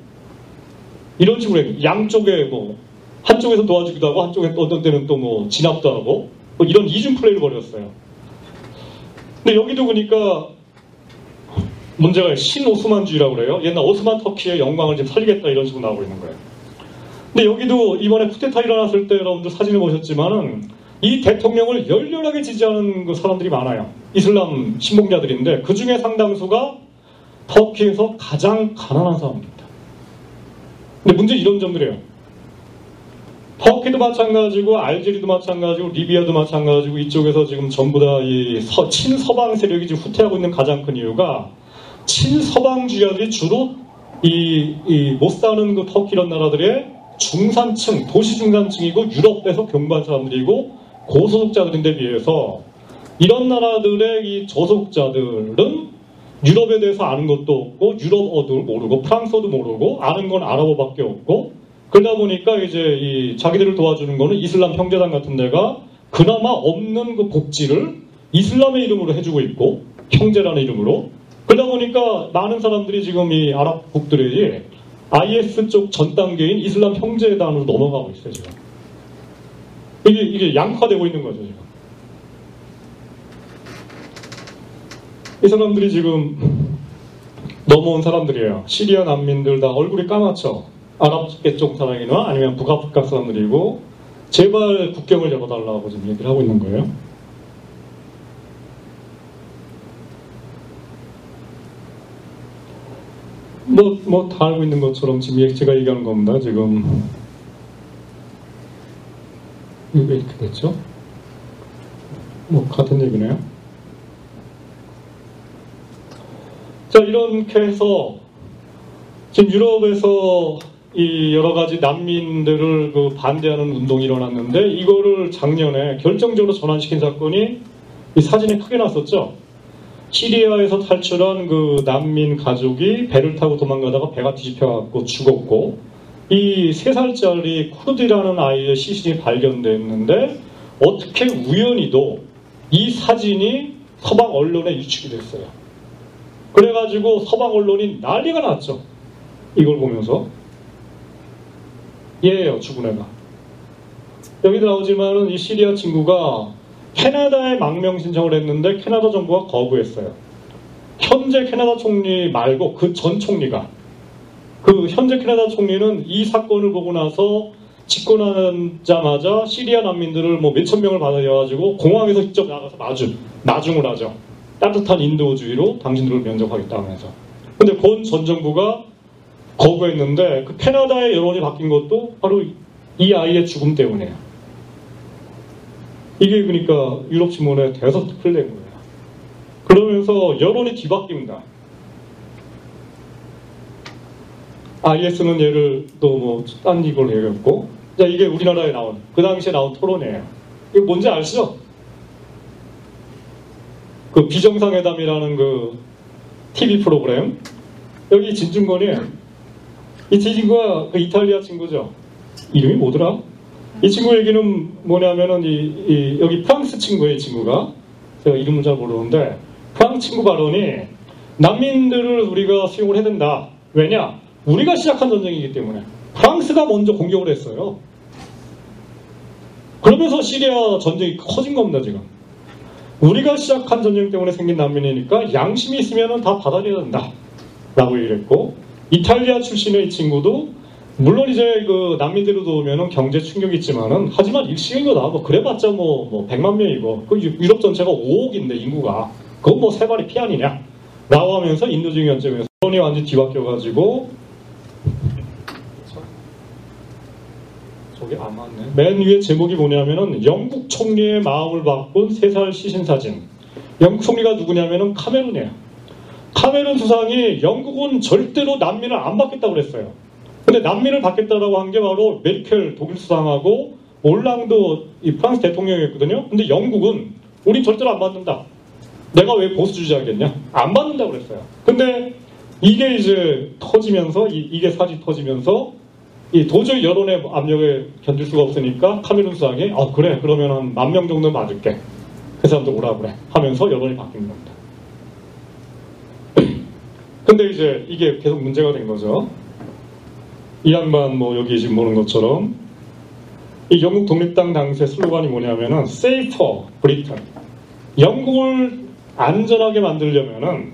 이런 식으로. 양쪽에 뭐 한쪽에서 도와주기도 하고 한쪽에 어떤 때는 또 뭐 진압도 하고 뭐 이런 이중 플레이를 벌였어요. 근데 여기도 보니까 문제가 신오스만주의라고 그래요. 옛날 오스만 터키의 영광을 지금 살리겠다 이런 식으로 나오고 있는 거예요. 근데 여기도 이번에 쿠데타 일어났을 때 여러분들 사진을 보셨지만은 이 대통령을 열렬하게 지지하는 그 사람들이 많아요. 이슬람 신봉자들인데 그 중에 상당수가 터키에서 가장 가난한 사람입니다. 근데 문제 이런 점들이에요. 터키도 마찬가지고 알제리도 마찬가지고 리비아도 마찬가지고 이쪽에서 지금 전부 다 이 친서방 세력이 지금 후퇴하고 있는 가장 큰 이유가 친서방주의자들이 주로 이, 이 못 사는 그 터키 이런 나라들의 중산층, 도시 중산층이고 유럽에서 경부한 사람들이고 고소득자들인데 비해서 이런 나라들의 이 저소득자들은 유럽에 대해서 아는 것도 없고 유럽어도 모르고 프랑스어도 모르고 아는 건 아랍어밖에 없고 그러다 보니까 이제 이 자기들을 도와주는 거는 이슬람 형제단 같은 데가 그나마 없는 그 복지를 이슬람의 이름으로 해주고 있고 형제라는 이름으로. 그러다 보니까 많은 사람들이 지금 이 아랍국들이 IS 쪽 전 단계인 이슬람 형제단으로 넘어가고 있어요 지금. 이게 이게 양화되고 있는 거죠 지금. 이 사람들이 지금 넘어온 사람들이에요. 시리아 난민들 다 얼굴이 까맣죠 아랍계 쪽 사람이나 아니면 북아프리카 사람들이고 제발 국경을 열어달라고 지금 얘기를 하고 있는 거예요. 뭐, 뭐, 다 알고 있는 것처럼 지금 제가 얘기하는 겁니다. 지금. 왜 이렇게 됐죠? 뭐, 같은 얘기네요. 자, 이렇게 해서, 지금 유럽에서 이 여러 가지 난민들을 그 반대하는 운동이 일어났는데 이거를 작년에 결정적으로 전환시킨 사건이 이 사진에 크게 났었죠. 시리아에서 탈출한 그 난민 가족이 배를 타고 도망가다가 배가 뒤집혀 갖고 죽었고 이세 살짜리 쿠르디라는 아이의 시신이 발견됐는데 어떻게 우연히도 이 사진이 서방 언론에 유출이 됐어요. 그래 가지고 서방 언론이 난리가 났죠. 이걸 보면서 얘 예요, 애가. 여기도 나오지만은 이 시리아 친구가 캐나다에 망명 신청을 했는데 캐나다 정부가 거부했어요. 현재 캐나다 총리 말고 그 전 총리가 그 현재 캐나다 총리는 이 사건을 보고 나서 집권하자마자 시리아 난민들을 뭐 몇천 명을 받아가지고 공항에서 직접 나가서 마주 나중을 하죠. 따뜻한 인도주의로 당신들을 면접하겠다 하면서. 근데 본 전 정부가 거부했는데 그 캐나다의 여론이 바뀐 것도 바로 이 아이의 죽음 때문이에요. 이게 그러니까 유럽 신문에 대서특필 된 거예요. 그러면서 여론이 뒤바뀝니다. IS는 얘를 또뭐딴 이걸 얘기했고 자 이게 우리나라에 나온 그 당시에 나온 토론이에요. 이거 뭔지 아시죠? 그 비정상회담이라는 그 TV 프로그램 여기 진중권이 이 친구가 그 이탈리아 친구죠. 이름이 뭐더라? 이 친구 얘기는 뭐냐면은 이, 이 여기 프랑스 친구의 친구가 제가 이름을 잘 모르는데 프랑스 친구 발언이 난민들을 우리가 수용을 해야 된다. 왜냐? 우리가 시작한 전쟁이기 때문에 프랑스가 먼저 공격을 했어요. 그러면서 시리아 전쟁이 커진 겁니다 지금. 우리가 시작한 전쟁 때문에 생긴 난민이니까 양심이 있으면 다 받아들여야 된다. 라고 얘기를 했고 이탈리아 출신의 이 친구도 물론 이제 그 난민들로 오면은 경제 충격이 있지만은 하지만 일시적이다 뭐 그래봤자 뭐, 뭐 100만 명이고 그 유- 유럽 전체가 5억인데 인구가. 그건 뭐 세 발이 피 아니냐? 라고 하면서 인도주의 관점에서 언론이 완전히 뒤바뀌어가지고 저게 안 맞네. 맨 위에 제목이 뭐냐면은 영국 총리의 마음을 바꾼 세 살 시신사진. 영국 총리가 누구냐면은 카메룬이에요 카메룬 수상이 영국은 절대로 난민을 안 받겠다고 그랬어요 근데 난민을 받겠다라고 한 게 바로 메르켈 독일 수상하고 올랑도 이 프랑스 대통령이었거든요. 근데 영국은 우린 절대로 안 받는다. 내가 왜 보수주의자겠냐? 안 받는다 그랬어요. 근데 이게 이제 터지면서 이, 게 사지 터지면서 이 도저히 여론의 압력에 견딜 수가 없으니까 카메룬 수상이 아 그래 그러면 한 만 명 정도 맞을게. 그 사람들 오라 그래 하면서 여론이 바뀐 겁니다. 근데 이제 이게 계속 문제가 된 거죠. 이 양반 뭐 여기 지금 보는 것처럼 이 영국 독립당 당시의 슬로건이 뭐냐면은 Safer Britain 영국을 안전하게 만들려면은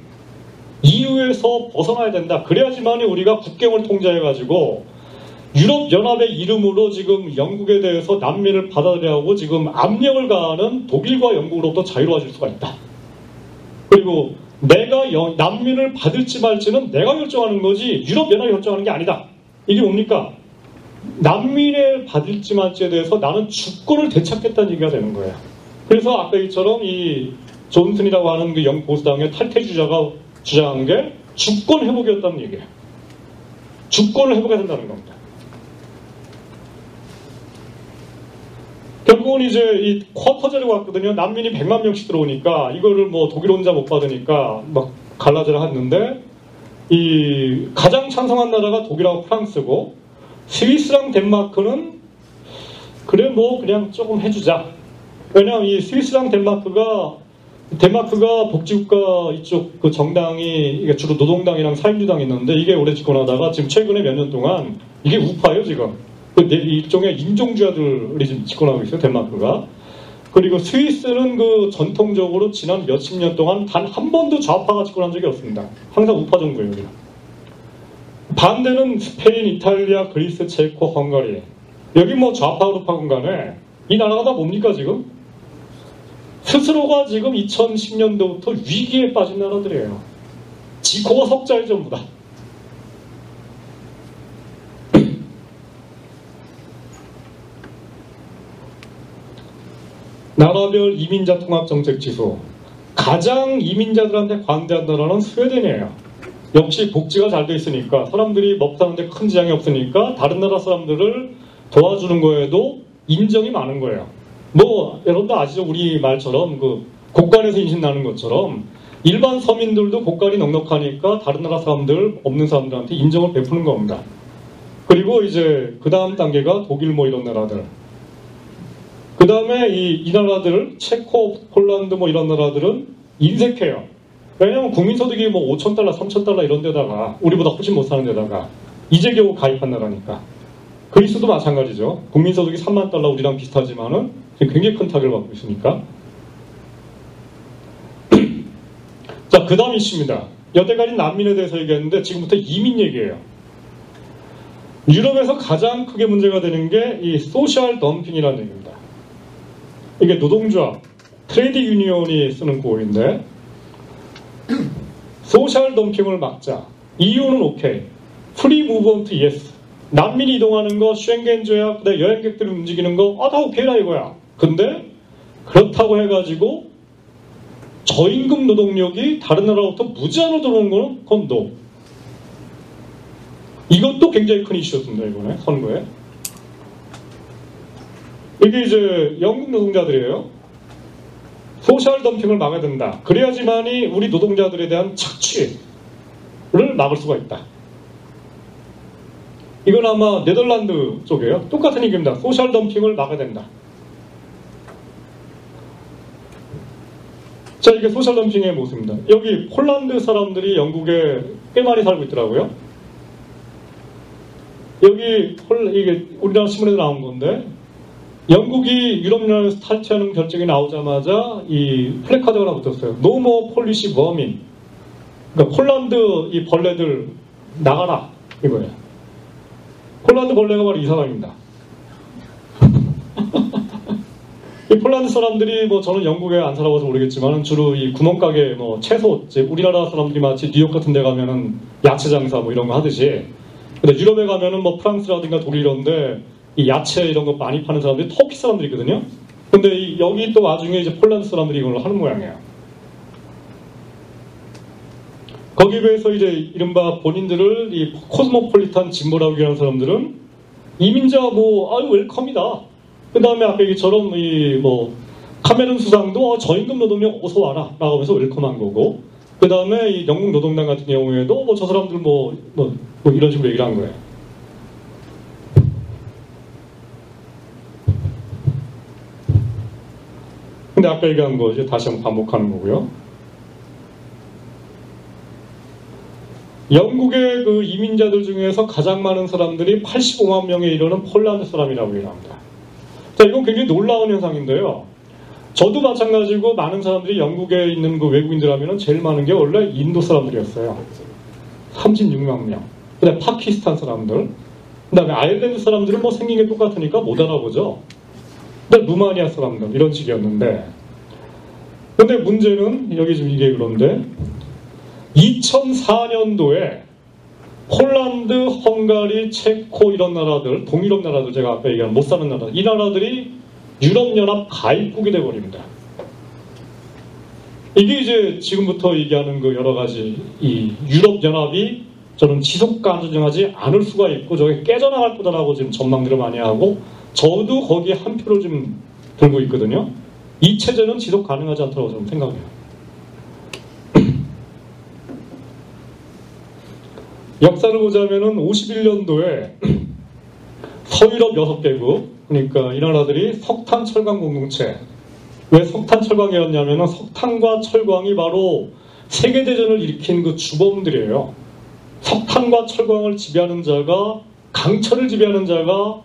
EU에서 벗어나야 된다. 그래야지만 우리가 국경을 통제해 가지고 유럽 연합의 이름으로 지금 영국에 대해서 난민을 받아들여야 하고 지금 압력을 가하는 독일과 영국으로부터 자유로워질 수가 있다. 그리고 내가 영- 난민을 받을지 말지는 내가 결정하는 거지 유럽 연합이 결정하는 게 아니다. 이게 뭡니까? 난민을 받을지 말지에 대해서 나는 주권을 되찾겠다는 얘기가 되는 거예요. 그래서 아까 이처럼 이 존슨이라고 하는 그 영국 보수당의 탈퇴 주자가 주장한 게 주권 회복이었다는 얘기예요. 주권을 회복해야 된다는 겁니다. 결국은 이제 이 쿼터제로 왔거든요. 난민이 100만 명씩 들어오니까 이거를 뭐 독일 혼자 못 받으니까 막 갈라져라 했는데 이 가장 찬성한 나라가 독일하고 프랑스고 스위스랑 덴마크는 그래 뭐 그냥 조금 해주자. 왜냐하면 이 스위스랑 덴마크가 덴마크가 복지국가 이쪽 그 정당이 주로 노동당이랑 사회주당이 있는데 이게 오래 집권하다가 지금 최근에 몇 년 동안 이게 우파예요 지금. 그 네- 일종의 인종주의자들이 지금 집권하고 있어요 덴마크가. 그리고 스위스는 그 전통적으로 지난 몇십 년 동안 단 한 번도 좌파가 집권한 적이 없습니다. 항상 우파 정부예요. 반대는 스페인, 이탈리아, 그리스, 체코, 헝가리. 여기 뭐 좌파 우파건 간에 이 나라가 다 뭡니까 지금? 스스로가 지금 2010년도부터 위기에 빠진 나라들이에요. 지코가 석자의 전부 다. 나라별 이민자 통합 정책 지수 가장 이민자들한테 관대한 나라는 스웨덴이에요. 역시 복지가 잘 돼 있으니까 사람들이 먹고 사는데 큰 지장이 없으니까 다른 나라 사람들을 도와주는 거에도 인정이 많은 거예요. 뭐 여러분도 아시죠? 우리 말처럼 그 곡간에서 인신 나는 것처럼 일반 서민들도 곡간이 넉넉하니까 다른 나라 사람들 없는 사람들한테 인정을 베푸는 겁니다. 그리고 이제 그 다음 단계가 독일 뭐 이런 나라들. 그 다음에 이, 이 나라들, 체코, 폴란드 뭐 이런 나라들은 인색해요. 왜냐하면 국민소득이 뭐 5천 달러, 3천 달러 이런 데다가 우리보다 훨씬 못 사는 데다가 이제 겨우 가입한 나라니까. 그리스도 마찬가지죠. 국민소득이 3만 달러 우리랑 비슷하지만은 굉장히 큰 타격을 받고 있으니까. <clears throat> 자, 그 다음 이슈입니다. 여태까지 난민에 대해서 얘기했는데 지금부터 이민 얘기예요. 유럽에서 가장 크게 문제가 되는 게 이 social dumping이라는 얘기입니다. 이게 노동조합, trade union이 쓰는 구호인데 social dumping을 막자. EU는 오케이. Free movement yes. 난민이 이동하는 거, 쉔겐 조약, 그다음에 여행객들이 움직이는 거, 아, 다 오케이라 이거야. 근데 그렇다고 해 가지고 저임금 노동력이 다른 나라로부터 무제한으로 들어오는 거는 no. 이것도 굉장히 큰 이슈였습니다, 이번에 선거에. 이게 이제 영국 노동자들이에요. social dumping을 막아야 된다. 그래야지만이 우리 노동자들에 대한 착취를 막을 수가 있다. 이건 아마 네덜란드 쪽이에요. 똑같은 얘기입니다. social dumping을 막아야 된다. 자, 이게 social dumping의 모습입니다. 여기 폴란드 사람들이 영국에 꽤 많이 살고 있더라고요. 여기 폴, 이게 우리나라 신문에도 나온 건데 영국이 유럽연합에서 탈퇴하는 결정이 나오자마자 이 플래카드가 하나 붙었어요. No more Polish vermin. 그러니까 폴란드 이 벌레들 나가라 이거예요. 폴란드 벌레가 바로 이 사람입니다. <laughs> 이 폴란드 사람들이 뭐 저는 영국에 안 살아봐서 모르겠지만 주로 이 구멍가게 뭐 채소 이제 우리나라 사람들이 마치 뉴욕 같은 데 가면은 야채 장사 뭐 이런 거 하듯이 근데 유럽에 가면은 뭐 프랑스라든가 독일 이런데 이 야채 이런 거 많이 파는 사람들이 터키 사람들이거든요. 근데 이 여기 또 나중에 이제 폴란드 사람들이 이걸 하는 모양이에요. 거기에 비해서 이제 이른바 본인들을 이 코스모폴리탄 진보라고 얘기하는 사람들은 이민자 뭐 아유 웰컴이다. 그 다음에 아까 얘기처럼 이 뭐 카메론 수상도 어, 저임금 노동력 어서 와라 라고 하면서 웰컴한 거고 그 다음에 이 영국 노동당 같은 경우에도 뭐 저 사람들 뭐, 뭐, 뭐 이런 식으로 얘기를 한 거예요. 근데 아까 얘기한 거 이제 다시 한번 반복하는 거고요. 영국의 그 이민자들 중에서 가장 많은 사람들이 85만 명에 이르는 폴란드 사람이라고 얘기합니다. 자, 이건 굉장히 놀라운 현상인데요. 저도 마찬가지고 많은 사람들이 영국에 있는 그 외국인들 하면은 제일 많은 게 원래 인도 사람들이었어요. 36만 명. 그 다음에 파키스탄 사람들. 그 다음에 아일랜드 사람들은 뭐 생긴 게 똑같으니까 못 알아보죠. 그 다음에 루마니아 사람들. 이런 식이었는데. 근데 문제는, 여기 지금 이게 그런데, 2004년도에 폴란드, 헝가리, 체코 이런 나라들, 동유럽 나라들 제가 아까 얘기한 못 사는 나라, 이 나라들이 유럽연합 가입국이 돼버립니다. 이게 이제 지금부터 얘기하는 그 여러 가지 이 유럽연합이 저는 지속 가능하지 않을 수가 있고 저게 깨져나갈 거다라고 지금 전망들을 많이 하고 저도 거기에 한 표를 좀 들고 있거든요. 이 체제는 지속 가능하지 않다고 저는 생각해요. <clears throat> 역사를 보자면은 51년도에 <clears throat> 서유럽 6개국, 그러니까 이 나라들이 석탄 철강 공동체. 왜 석탄 철강이었냐면은 석탄과 철광이 바로 세계대전을 일으킨 그 주범들이에요. 석탄과 철광을 지배하는 자가, 강철을 지배하는 자가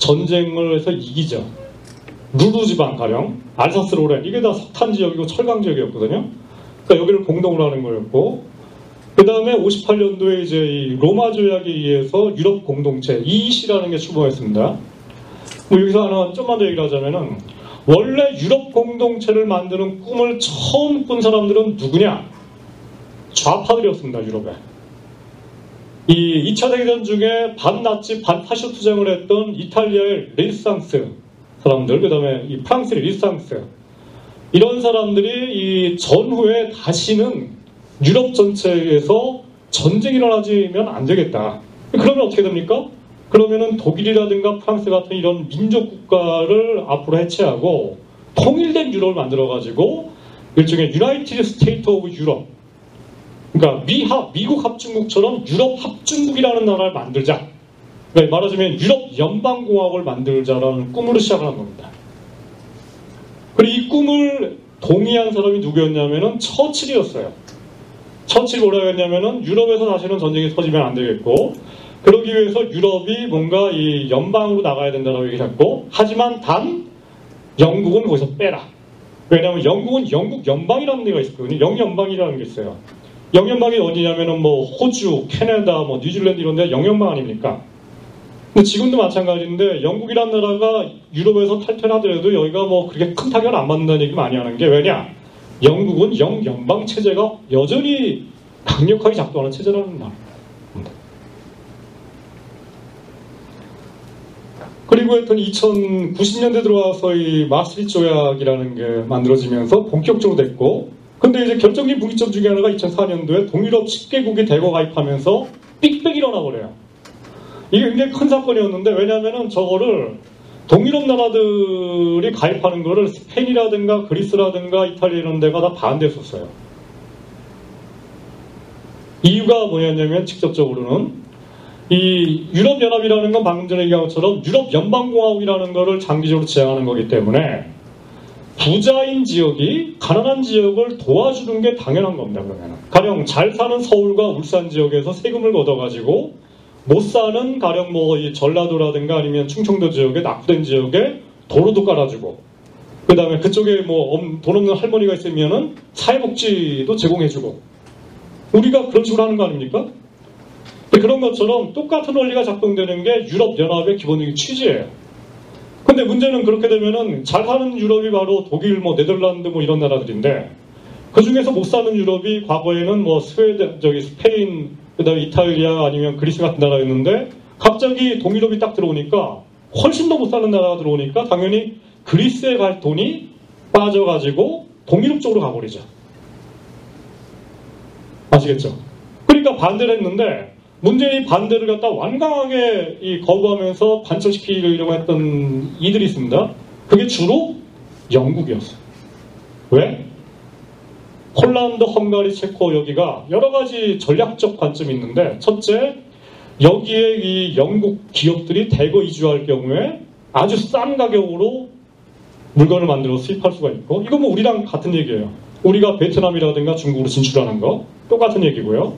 전쟁을 해서 이기죠. 루르 지방 가령, 알사스 로렌, 이게 다 석탄 지역이고 철강 지역이었거든요. 그러니까 여기를 공동으로 하는 거였고, 그 다음에 58년도에 이제 이 로마 조약에 의해서 유럽 공동체 EEC라는 게 출범했습니다. 뭐 여기서 하나 좀만 더 얘기를 하자면은 원래 유럽 공동체를 만드는 꿈을 처음 꾼 사람들은 누구냐? 좌파들이었습니다, 유럽에. 이 2차 대전 중에 반나치, 반파쇼 투쟁을 했던 이탈리아의 레지스탕스 사람들, 그 다음에 이 프랑스의 레지스탕스 이런 사람들이 이 전후에 다시는 유럽 전체에서 전쟁이 일어나지면 안 되겠다. 그러면 어떻게 됩니까? 그러면은 독일이라든가 프랑스 같은 이런 민족 국가를 앞으로 해체하고 통일된 유럽을 만들어 가지고 일종의 United States of Europe 그러니까 미합, 미국 합중국처럼 유럽 합중국이라는 나라를 만들자. 그러니까 말하자면 유럽 연방공화국을 만들자라는 꿈으로 시작을 한 겁니다. 그리고 이 꿈을 동의한 사람이 누구였냐면은 처칠이었어요. 처칠이 뭐라고 했냐면은 유럽에서 다시는 전쟁이 터지면 안 되겠고 그러기 위해서 유럽이 뭔가 이 연방으로 나가야 된다고 얘기했고 하지만 단 영국은 거기서 빼라. 왜냐하면 영국은 영국 연방이라는 데가 있거든요. 영연방이라는 게 있어요. 영연방이 어디냐면은 뭐 호주, 캐나다, 뭐 뉴질랜드 이런 데 영연방 아닙니까? 근데 지금도 마찬가지인데 영국이라는 나라가 유럽에서 탈퇴하더라도 여기가 뭐 그렇게 큰 타격을 안 받는다는 얘기 많이 하는 게 왜냐? 영국은 영연방 체제가 여전히 강력하게 작동하는 체제라는 말입니다. 그리고 하여튼 2090년대 들어와서 이 마스리 조약이라는 게 만들어지면서 본격적으로 됐고 근데 이제 결정적인 분기점 중에 하나가 2004년도에 동유럽 10개국이 대거 가입하면서 삑삑 일어나 버려요. 이게 굉장히 큰 사건이었는데 왜냐하면 저거를 동유럽 나라들이 가입하는 거를 스페인이라든가 그리스라든가 이탈리아 이런 데가 다 반대했었어요. 이유가 뭐였냐면 직접적으로는 이 유럽연합이라는 건 방금 전에 얘기한 것처럼 유럽연방공화국이라는 것을 장기적으로 지향하는 거기 때문에 부자인 지역이 가난한 지역을 도와주는 게 당연한 겁니다. 가령 잘 사는 서울과 울산 지역에서 세금을 걷어가지고 못 사는 가령 뭐 전라도라든가 아니면 충청도 지역에 낙후된 지역에 도로도 깔아주고 그 다음에 그쪽에 뭐 돈 없는 할머니가 있으면은 사회복지도 제공해주고 우리가 그런 식으로 하는 거 아닙니까? 그런 것처럼 똑같은 원리가 작동되는 게 유럽연합의 기본적인 취지예요. 근데 문제는 그렇게 되면은 잘 사는 유럽이 바로 독일, 뭐 네덜란드 뭐 이런 나라들인데 그 중에서 못 사는 유럽이 과거에는 뭐 스웨덴, 저기 스페인, 그다음에 이탈리아 아니면 그리스 같은 나라였는데 갑자기 동유럽이 딱 들어오니까 훨씬 더 못 사는 나라가 들어오니까 당연히 그리스에 갈 돈이 빠져가지고 동유럽 쪽으로 가버리죠. 아시겠죠? 그러니까 반대를 했는데 문재인이 반대를 갖다 완강하게 이 거부하면서 관철시키려고 했던 이들이 있습니다. 그게 주로 영국이었어요. 왜? 폴란드, 헝가리, 체코 여기가 여러 가지 전략적 관점이 있는데 첫째, 여기에 이 영국 기업들이 대거 이주할 경우에 아주 싼 가격으로 물건을 만들어 수입할 수가 있고 이거 뭐 우리랑 같은 얘기예요. 우리가 베트남이라든가 중국으로 진출하는 거 똑같은 얘기고요.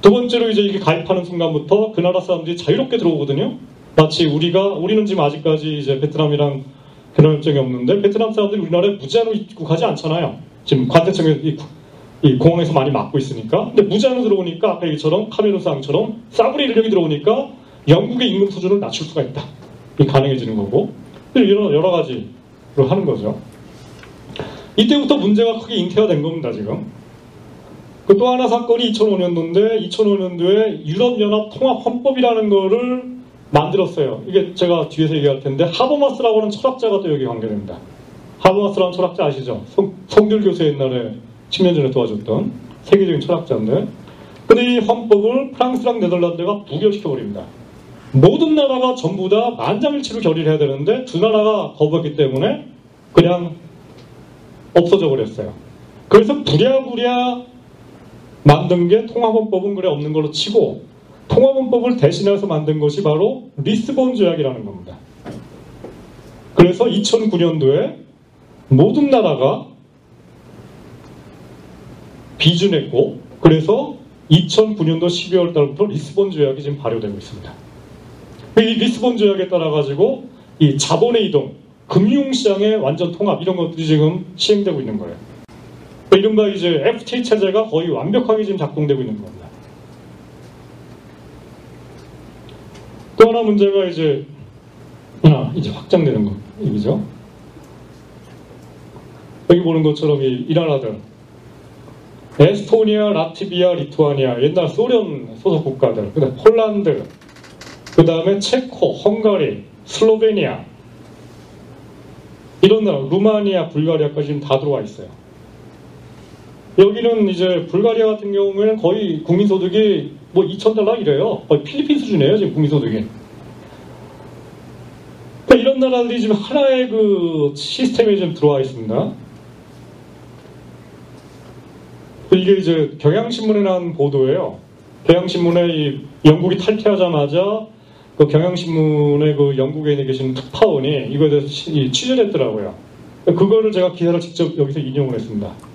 두 번째로 이제 이게 가입하는 순간부터 그 나라 사람들이 자유롭게 들어오거든요. 마치 우리가 우리는 지금 아직까지 이제 베트남이랑 변화협정이 없는데 베트남 사람들이 우리나라에 무제한으로 입국하지 않잖아요. 지금 관세청에 이, 이 공항에서 많이 막고 있으니까. 근데 무제한으로 들어오니까 아까 얘기처럼 카메론상처럼 싸구리 인력이 들어오니까 영국의 임금 수준을 낮출 수가 있다. 이 가능해지는 거고 이런 여러 가지로 하는 거죠. 이때부터 문제가 크게 잉태가 겁니다 지금. 그 또 하나 사건이 2005년도인데 2005년도에 유럽연합 통합 헌법이라는 거를 만들었어요. 이게 제가 뒤에서 얘기할 텐데 하버마스라고 하는 철학자가 또 여기 관계됩니다. 하버마스라는 철학자 아시죠? 성, 성들 교수 옛날에 10년 전에 도와줬던 세계적인 철학자인데 근데 이 헌법을 프랑스랑 네덜란드가 부결시켜버립니다. 모든 나라가 전부 다 만장일치로 결의를 해야 되는데 두 나라가 거부했기 때문에 그냥 없어져 버렸어요. 그래서 부랴부랴 만든 게 통합헌법은 그래 없는 걸로 치고 통합헌법을 대신해서 만든 것이 바로 리스본 조약이라는 겁니다. 그래서 2009년도에 모든 나라가 비준했고 그래서 2009년도 12월 달부터 리스본 조약이 지금 발효되고 있습니다. 이 리스본 조약에 따라 가지고 이 자본의 이동, 금융시장의 완전 통합 이런 것들이 지금 시행되고 있는 거예요. 이른바 이제 FTA 체제가 거의 완벽하게 지금 작동되고 있는 겁니다. 또 하나 문제가 이제 하나 이제 확장되는 거 얘기죠. 여기 보는 것처럼 이, 이 나라들 에스토니아, 라트비아, 리투아니아 옛날 소련 소속 국가들 그다음 폴란드 그 다음에 체코, 헝가리, 슬로베니아 이런 나라 루마니아, 불가리아까지 다 들어와 있어요. 여기는 이제 불가리아 같은 경우에는 거의 국민소득이 뭐 2,000달러 이래요. 거의 필리핀 수준이에요, 지금 국민소득이. 그러니까 이런 나라들이 지금 하나의 그 시스템에 좀 들어와 있습니다. 이게 이제 경향신문에 나온 보도예요. 경향신문에 이 영국이 탈퇴하자마자 그 경향신문의 그 영국에 계신 특파원이 이거에 대해서 취재를 했더라고요. 그거를 제가 기사를 직접 여기서 인용을 했습니다.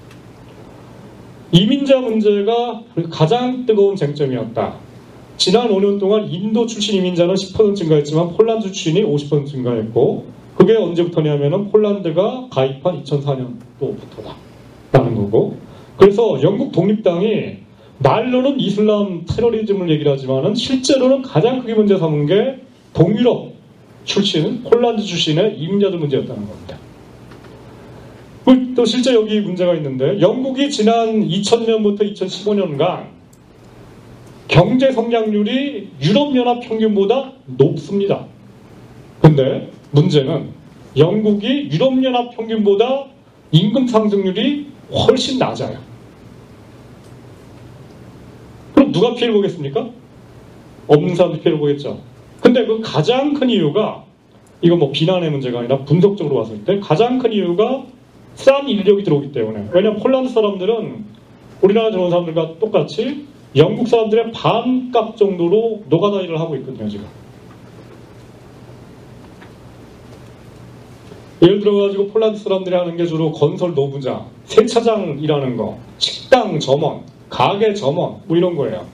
이민자 문제가 가장 뜨거운 쟁점이었다. 지난 5년 동안 인도 출신 이민자는 10% 증가했지만 폴란드 출신이 50% 증가했고 그게 언제부터냐면은 폴란드가 가입한 2004년도부터다. 라는 거고 그래서 영국 독립당이 말로는 이슬람 테러리즘을 얘기를 하지만은 실제로는 가장 크게 문제 삼은 게 동유럽 출신, 폴란드 출신의 이민자들 문제였다는 겁니다. 또 실제 여기 문제가 있는데 영국이 지난 2000년부터 2015년간 경제 성장률이 유럽연합 평균보다 높습니다. 근데 문제는 영국이 유럽연합 평균보다 임금 상승률이 훨씬 낮아요. 그럼 누가 피해를 보겠습니까? 없는 사람도 피해를 보겠죠. 근데 그 가장 큰 이유가 이거 뭐 비난의 문제가 아니라 분석적으로 봤을 때 가장 큰 이유가 싼 인력이 들어오기 때문에 왜냐하면 폴란드 사람들은 우리나라 들어온 사람들과 똑같이 영국 사람들의 반값 정도로 노가다 일을 하고 있거든요 지금 예를 들어가지고 폴란드 사람들이 하는 게 주로 건설 노부자, 세차장 일하는 거, 식당 점원, 가게 점원 뭐 이런 거예요.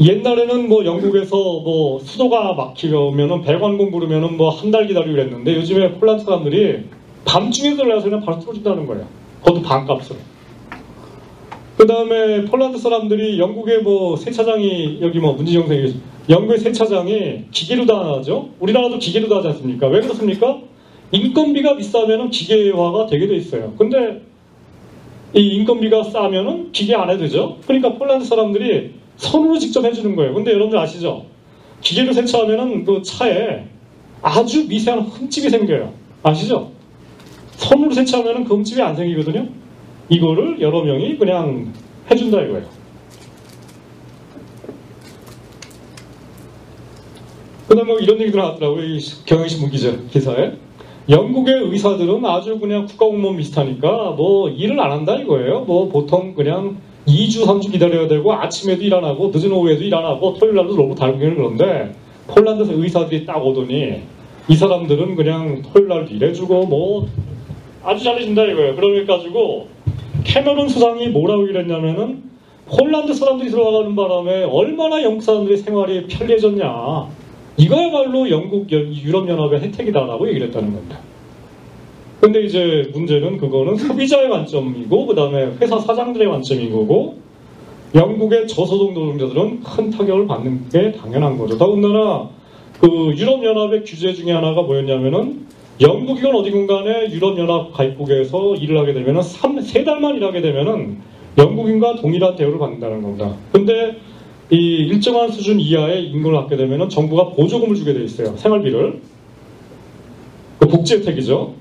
옛날에는 뭐 영국에서 뭐 수도가 막히면은 배관공 부르면은 뭐 한 달 기다리고 그랬는데 요즘에 폴란드 사람들이 밤중에 들어가서 그냥 바로 틀어준다는 거예요. 그것도 반값으로. 그 다음에 폴란드 사람들이 영국의 뭐 세차장이 여기 뭐 선생님 영국의 세차장이 기계로 다 하죠. 우리나라도 기계로 다 하지 않습니까? 왜 그렇습니까? 인건비가 비싸면은 기계화가 되게 돼 있어요. 근데 이 인건비가 싸면은 기계 안 해도 되죠. 그러니까 폴란드 사람들이 손으로 직접 해주는 거예요. 근데 여러분들 아시죠? 기계로 세차하면은 그 차에 아주 미세한 흠집이 생겨요. 아시죠? 손으로 세차하면은 그 흠집이 안 생기거든요. 이거를 여러 명이 그냥 해준다 이거예요. 그 다음에 뭐 이런 얘기들 나왔더라고요. 이 경향신문 기자, 기사에. 영국의 의사들은 아주 그냥 국가공무원 비슷하니까 뭐 일을 안 한다 이거예요. 뭐 보통 그냥 2주, 3주 기다려야 되고 아침에도 일 안 하고 늦은 오후에도 일 안 하고 토요일 날도 너무 다르기는 그런데 폴란드에서 의사들이 딱 오더니 이 사람들은 그냥 토요일 날 일해주고 뭐 아주 잘해준다 이거예요. 그러니까지고 캐머런 수상이 뭐라고 얘기했냐면은 폴란드 사람들이 들어가는 바람에 얼마나 영국 사람들의 생활이 편리해졌냐. 이거야말로 영국 유럽연합의 혜택이다라고 얘기를 했다는 겁니다. 근데 이제 문제는 그거는 소비자의 관점이고 그 다음에 회사 사장들의 관점인 거고 영국의 저소득 노동자들은 큰 타격을 받는 게 당연한 거죠. 더군다나 그 유럽연합의 규제 중에 하나가 뭐였냐면은 영국 이건 어디건 간에 유럽연합 가입국에서 일을 하게 되면은 3, 3달만 일하게 되면은 영국인과 동일한 대우를 받는다는 겁니다. 근데 이 일정한 수준 이하의 임금을 받게 되면은 정부가 보조금을 주게 돼 있어요. 생활비를. 그 복지 혜택이죠.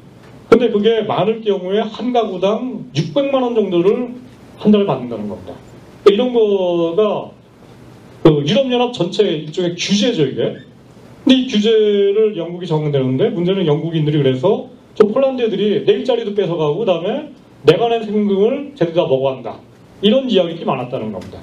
근데 그게 많을 경우에 한 가구당 600만 원 정도를 한 달에 받는다는 겁니다. 이런 거가 그 유럽연합 전체 일종의 규제죠, 이게. 근데 이 규제를 영국이 적용되는데 문제는 영국인들이 그래서 저 폴란드 애들이 내 일자리도 뺏어가고 그다음에 내가 낸 세금을 쟤들 다 먹어간다. 이런 이야기들이 많았다는 겁니다.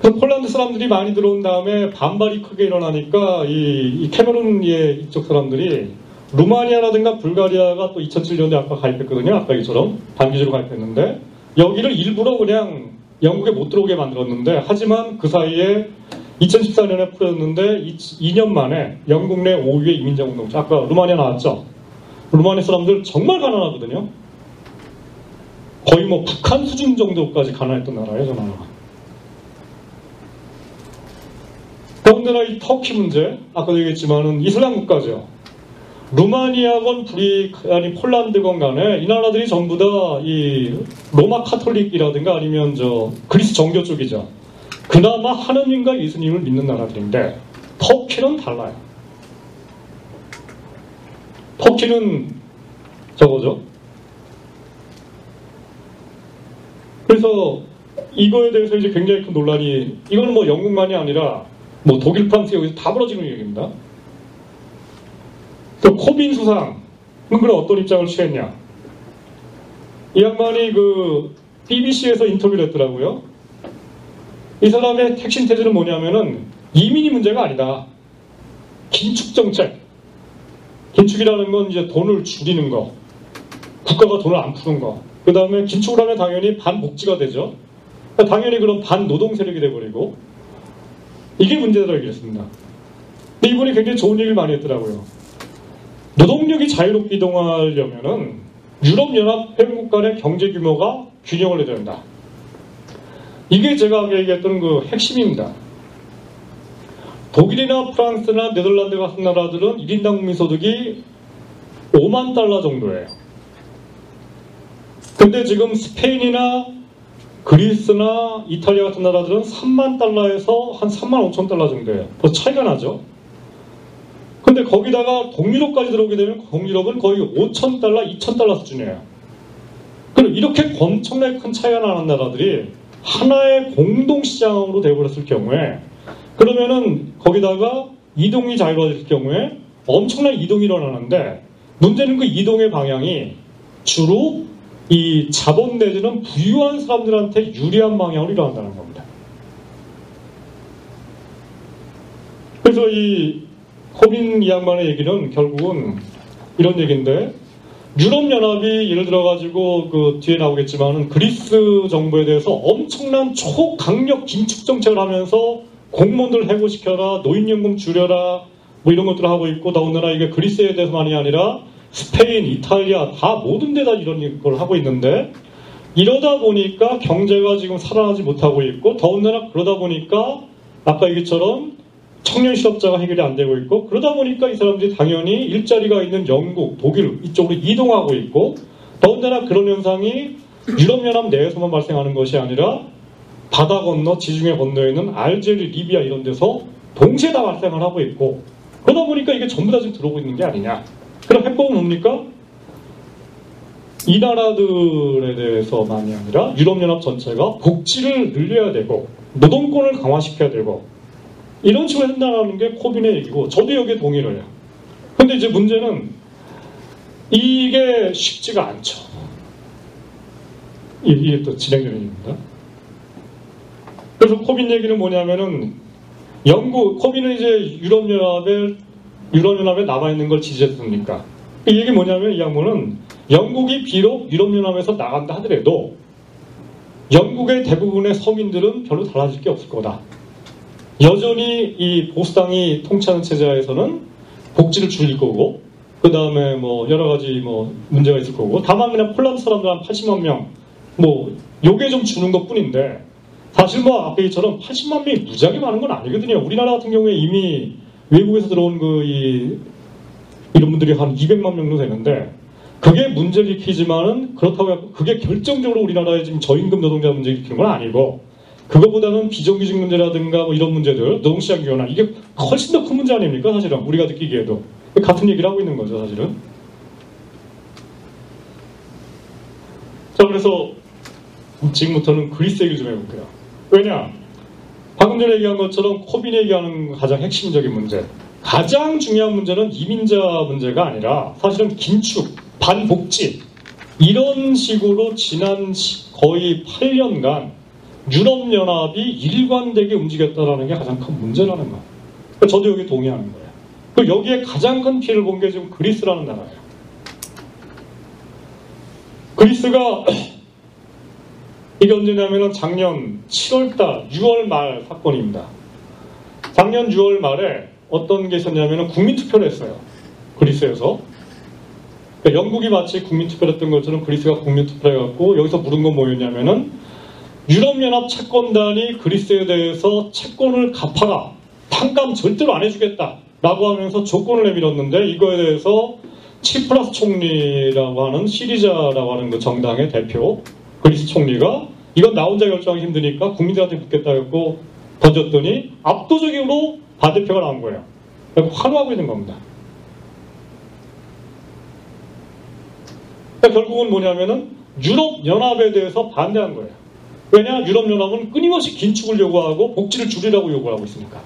그 폴란드 사람들이 많이 들어온 다음에 반발이 크게 일어나니까 이, 이 캐머룬의 이쪽 사람들이 루마니아라든가 불가리아가 또 2007년에 아까 가입했거든요. 아까 이처럼 반기제로 가입했는데 여기를 일부러 그냥 영국에 못 들어오게 만들었는데 하지만 그 사이에 2014년에 풀었는데 2년 만에 영국 내 5위의 이민자 운동자 아까 루마니아 나왔죠? 루마니아 사람들 정말 가난하거든요. 거의 뭐 북한 수준 정도까지 가난했던 나라예요, 저 나라가. 더군다나 이 터키 문제, 아까도 얘기했지만은 이슬람 국가죠. 루마니아건 브리 아니 폴란드건 간에 이 나라들이 전부 다 이 로마 카톨릭이라든가 아니면 저 그리스 정교 쪽이죠. 그나마 하느님과 예수님을 믿는 나라들인데 터키는 달라요. 터키는 저거죠. 그래서 이거에 대해서 이제 굉장히 큰 논란이 이건 뭐 영국만이 아니라 뭐 독일, 프랑스 여기서 다 벌어지는 얘기입니다. 그 코빈 수상은 그럼 어떤 입장을 취했냐? 이 양반이 그 BBC에서 인터뷰를 했더라고요. 이 사람의 핵심 테즈는 뭐냐면은 이민이 문제가 아니다. 긴축 정책. 긴축이라는 건 이제 돈을 줄이는 거. 국가가 돈을 안 푸는 거. 그 다음에 긴축을 하면 당연히 반복지가 되죠. 당연히 그럼 반노동 세력이 돼버리고 이게 문제라고 얘기했습니다. 근데 이분이 굉장히 좋은 얘기를 많이 했더라고요. 노동력이 자유롭게 이동하려면은 유럽연합 회원국 간의 경제 규모가 균형을 해야 된다. 이게 제가 얘기했던 그 핵심입니다. 독일이나 프랑스나 네덜란드 같은 나라들은 1인당 국민소득이 5만 달러 정도예요. 근데 지금 스페인이나 그리스나 이탈리아 같은 나라들은 3만 달러에서 한 3만 5천 달러 정도예요. 더 차이가 나죠. 근데 거기다가 동유럽까지 들어오게 되면 동유럽은 거의 5천 달러, 2천 달러 수준이에요. 그럼 이렇게 엄청나게 큰 차이가 나는 나라들이 하나의 공동시장으로 되어버렸을 경우에 그러면은 거기다가 이동이 자유로워질 경우에 엄청난 이동이 일어나는데 문제는 그 이동의 방향이 주로 이 자본 내지는 부유한 사람들한테 유리한 방향으로 일어난다는 겁니다. 그래서 이 이 양반의 얘기는 결국은 이런 얘기인데 유럽연합이 예를 들어가지고 그 뒤에 나오겠지만은 그리스 정부에 대해서 엄청난 초강력 긴축 정책을 하면서 공무원들 해고시켜라, 노인연금 줄여라, 뭐 이런 것들을 하고 있고 더군다나 이게 그리스에 대해서만이 아니라 스페인, 이탈리아 다 모든 데다 이런 걸 하고 있는데 이러다 보니까 경제가 지금 살아나지 못하고 있고 더군다나 그러다 보니까 아까 얘기처럼 청년 실업자가 해결이 안 되고 있고 그러다 보니까 이 사람들이 당연히 일자리가 있는 영국, 독일 이쪽으로 이동하고 있고 더군다나 그런 현상이 유럽연합 내에서만 발생하는 것이 아니라 바다 건너 지중해 건너에 있는 알제리, 리비아 이런 데서 동시에 다 발생을 하고 있고 그러다 보니까 이게 전부 다 지금 들어오고 있는 게 아니냐 그럼 해법은 뭡니까? 이 나라들에 대해서만이 아니라 유럽연합 전체가 복지를 늘려야 되고 노동권을 강화시켜야 되고 이런 식으로 한다는 게 코빈의 얘기고 저도 여기에 동의를 해요. 근데 이제 문제는 이게 쉽지가 않죠. 이게 또 진행되는 얘기입니다. 그래서 코빈 얘기는 뭐냐면은 영국, 코빈은 이제 유럽연합에, 유럽연합에 남아 있는 걸 지지했습니까? 이 얘기 뭐냐면 이 양반은 영국이 비록 유럽연합에서 나간다 하더라도 영국의 대부분의 서민들은 별로 달라질 게 없을 거다. 여전히 이 보수당이 통치하는 체제에서는 복지를 줄일 거고 그 다음에 뭐 여러 가지 뭐 문제가 있을 거고 다만 그냥 폴란드 사람들 한 80만 명뭐 요게 좀 주는 것 뿐인데 사실 뭐 앞에 이처럼 80만 명이 무지하게 많은 건 아니거든요. 우리나라 같은 경우에 이미 외국에서 들어온 그 이 이런 분들이 한 200만 명 정도 되는데 그게 문제를 일으키지만은 그렇다고 그게 결정적으로 우리나라의 지금 저임금 노동자 문제 를 일으키는 건 아니고 그거보다는 비정규직 문제라든가 뭐 이런 문제들 노동시장 기원화 이게 훨씬 더 큰 문제 아닙니까 사실은? 우리가 느끼기에도. 같은 얘기를 하고 있는 거죠 사실은. 자 그래서 지금부터는 그리스 얘기를 좀 해볼게요. 왜냐? 방금 전에 얘기한 것처럼 코빈이 얘기하는 가장 핵심적인 문제. 가장 중요한 문제는 이민자 문제가 아니라 사실은 긴축, 반복지 이런 식으로 지난 거의 8년간 유럽연합이 일관되게 움직였다는 게 가장 큰 문제라는 거예요. 그러니까 저도 여기 동의하는 거예요. 그 여기에 가장 큰 피해를 본 게 지금 그리스라는 나라예요. 그리스가 <clears throat> 이게 언제냐면은 작년 7월달, 6월 말 사건입니다. 작년 6월 말에 어떤 게 있었냐면은 국민투표를 했어요. 그리스에서. 그러니까 영국이 마치 국민투표를 했던 것처럼 그리스가 국민투표를 해갖고 여기서 물은 건 뭐였냐면은 유럽연합 채권단이 그리스에 대해서 채권을 갚아라. 탕감 절대로 안 해주겠다. 라고 하면서 조건을 내밀었는데 이거에 대해서 치프라스 총리라고 하는 시리자라고 하는 그 정당의 대표 그리스 총리가 이건 나 혼자 결정하기 힘드니까 국민들한테 묻겠다 했고 던졌더니 압도적으로 반대표가 나온 거예요. 환호하고 있는 겁니다. 그러니까 결국은 뭐냐면은 유럽 연합에 대해서 반대한 거예요. 왜냐? 유럽 연합은 끊임없이 긴축을 요구하고 복지를 줄이라고 요구하고 있으니까.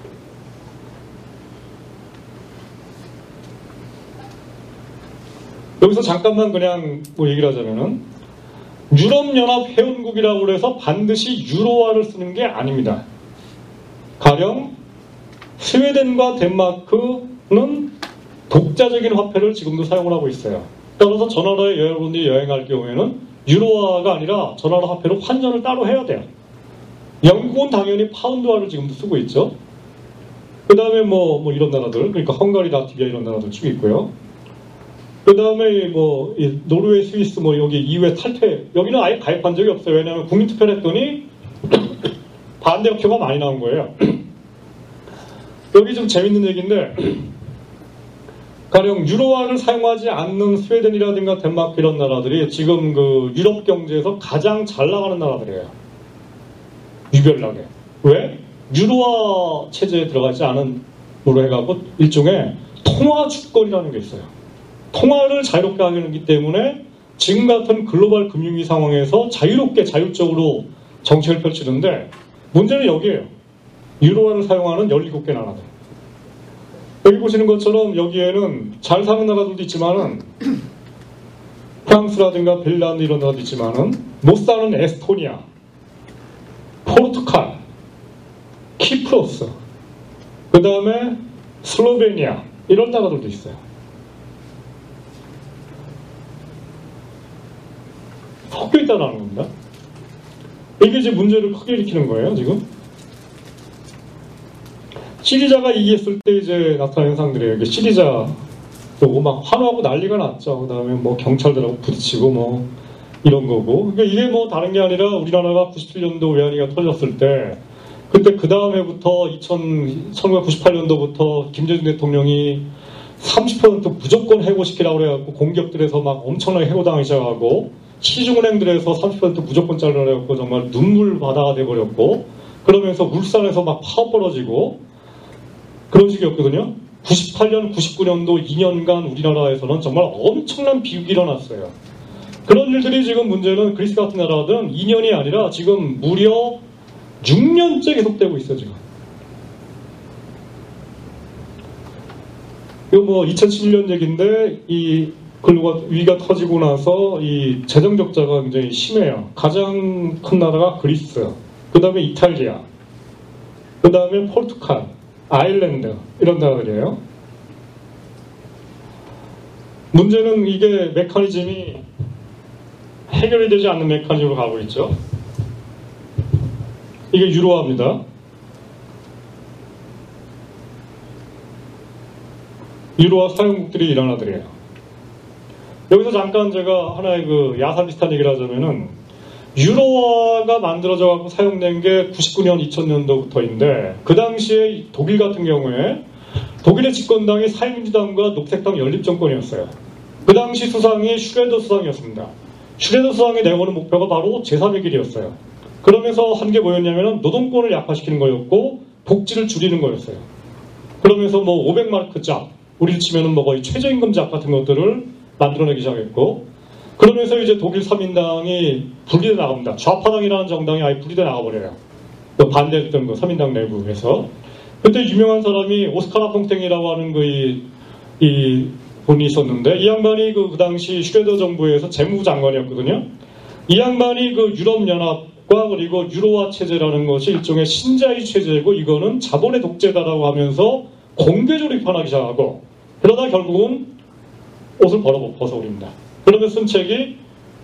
여기서 잠깐만 그냥 뭐 얘기를 하자면은 유럽 연합 회원국이라고 해서 반드시 유로화를 쓰는 게 아닙니다. 가령 스웨덴과 덴마크는 독자적인 화폐를 지금도 사용을 하고 있어요. 따라서 저 나라에 여러분들이 여행할 경우에는 유로화가 아니라 저 나라 화폐로 환전을 따로 해야 돼요. 영국은 당연히 파운드화를 지금도 쓰고 있죠. 그 다음에 뭐, 뭐 이런 나라들, 그러니까 헝가리, 라트비아 이런 나라들 쭉 있고요. 그 다음에 뭐, 노르웨이, 스위스 뭐 여기 이후에 탈퇴, 여기는 아예 가입한 적이 없어요. 왜냐하면 국민투표를 했더니 <clears throat> 반대 표가 많이 나온 거예요. <clears throat> 여기 좀 재밌는 얘기인데, <clears throat> 가령 유로화를 사용하지 않는 스웨덴이라든가 덴마크 이런 나라들이 지금 그 유럽 경제에서 가장 잘 나가는 나라들이에요. 유별나게. 왜? 유로화 체제에 들어가지 않은 으로 해갖고 일종의 통화 주권이라는 게 있어요. 통화를 자유롭게 하기 때문에 지금 같은 글로벌 금융위 상황에서 자유롭게 자율적으로 정책을 펼치는데 문제는 여기에요. 유로화를 사용하는 17개 나라들. 여기 보시는 것처럼 여기에는 잘 사는 나라들도 있지만은 <clears throat> 프랑스라든가 벨란드 이런 나라도 있지만은 못 사는 에스토니아, 포르투갈, 키프로스, 그 다음에 슬로베니아 이런 나라들도 있어요. 섞여 있다는 겁니다. 이게 이제 문제를 크게 일으키는 거예요, 지금. 시리자가 이겼을 때 이제 나타난 현상들이에요. 시리자 그리고 막 환호하고 난리가 났죠. 그다음에 뭐 경찰들하고 부딪히고 뭐 이런 거고. 그러니까 이게 뭐 다른 게 아니라 우리나라가 97년도 외환위기가 터졌을 때 그때 그 다음 해부터 2000, 1998년도부터 김대중 대통령이 30% 무조건 해고시키라고 그래갖고 공기업들에서 막 엄청나게 해고당하기 시작하고 시중은행들에서 30% 무조건 잘라라 해갖고 정말 눈물 바다가 돼버렸고 그러면서 울산에서 막 파업 벌어지고 그런 식이었거든요. 98년, 99년도 2년간 우리나라에서는 정말 엄청난 비극이 일어났어요. 그런 일들이 지금 문제는 그리스 같은 나라든 2년이 아니라 지금 무려 6년째 계속되고 있어 지금. 이거 뭐 2011년 얘기인데 이 글로가 위가 터지고 나서 이 재정 적자가 굉장히 심해요. 가장 큰 나라가 그리스, 그 다음에 이탈리아, 그 다음에 포르투갈, 아일랜드 이런 나라들이에요. 문제는 이게 메커니즘이 해결이 되지 않는 메커니즘으로 가고 있죠. 이게 유로화입니다. 유로화 사용국들이 이런 나라들이에요. 여기서 잠깐 제가 하나의 그 야사 비슷한 얘기를 하자면은 유로화가 만들어져 갖고 사용된 게 99년 2000년도부터인데 그 당시에 독일 같은 경우에 독일의 집권당이 사회민주당과 녹색당 연립 정권이었어요. 그 당시 수상이 슈레더 수상이었습니다. 슈레더 수상이 내거는 목표가 바로 제3의 길이었어요. 그러면서 한 게 뭐였냐면 노동권을 약화시키는 거였고 복지를 줄이는 거였어요. 그러면서 뭐 500마르크 cap, 우리를 치면은 뭐 거의 최저임금 cap 같은 것들을 만들어내기 시작했고 그러면서 이제 독일 3인당이 분리돼 나갑니다. 좌파당이라는 정당이 아예 분리돼 나가버려요. 그 반대했던 그 3인당 내부에서 그때 유명한 사람이 오스카라 퐁탱이라고 하는 그 이, 이 분이 있었는데 이 양반이 그, 그 당시 슈레더 정부에서 재무부 장관이었거든요. 이 양반이 그 유럽 연합과 그리고 유로화 체제라는 것이 일종의 신자유 체제고 이거는 자본의 독재다라고 하면서 공개 조립하기 시작하고 그러다 결국은 옷을 벌어 벗어버립니다. 그러면서 쓴 책이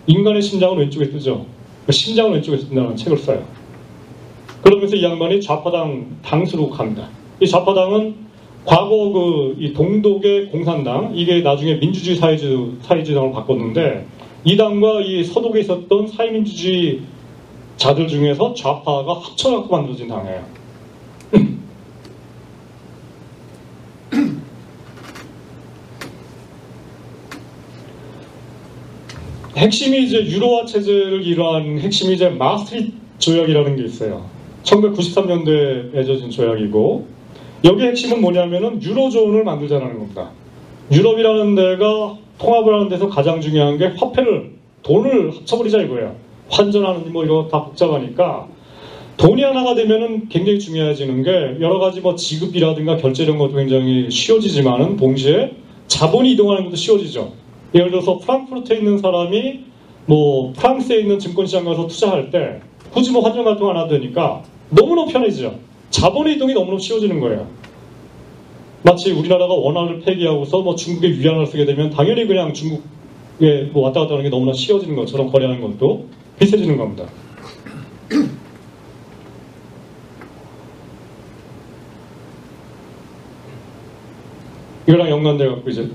인간의 심장은 왼쪽에 뜨죠. 그 심장은 왼쪽에 뜬다는 책을 써요. 그러면서 이 양반이 좌파당 당수로 갑니다. 이 좌파당은 과거 그 이 동독의 공산당 이게 나중에 민주주의 사회주 사회주의당을 바꿨는데 이 당과 이 서독에 있었던 사회민주주의 자들 중에서 좌파가 합쳐갖고 만들어진 당이에요. 핵심이 이제 유로화 체제를 이루한 핵심이 이제 마스트리트 조약이라는 게 있어요. 1993년도에 맺어진 조약이고 여기 핵심은 뭐냐면은 유로존을 만들자는 겁니다. 유럽이라는 데가 통합을 하는 데서 가장 중요한 게 화폐를 돈을 합쳐버리자 이거예요. 환전하는 뭐 이거 다 복잡하니까 돈이 하나가 되면은 굉장히 중요해지는 게 여러 가지 뭐 지급이라든가 결제 이런 것도 굉장히 쉬워지지만은 동시에 자본이 이동하는 것도 쉬워지죠. 예를 들어서 프랑크푸르트에 있는 사람이 뭐 프랑스에 있는 증권시장 가서 투자할 때 굳이 뭐 환전 활동 안 하도 되니까 너무너무 편해지죠. 자본의 이동이 너무너무 쉬워지는 거예요. 마치 우리나라가 원화를 폐기하고서 뭐 중국에 위안을 쓰게 되면 당연히 그냥 중국에 뭐 왔다 갔다 하는 게 너무나 쉬워지는 것처럼 거래하는 것도 비슷해지는 겁니다. <clears throat> 이거랑 연관돼 갖고 이제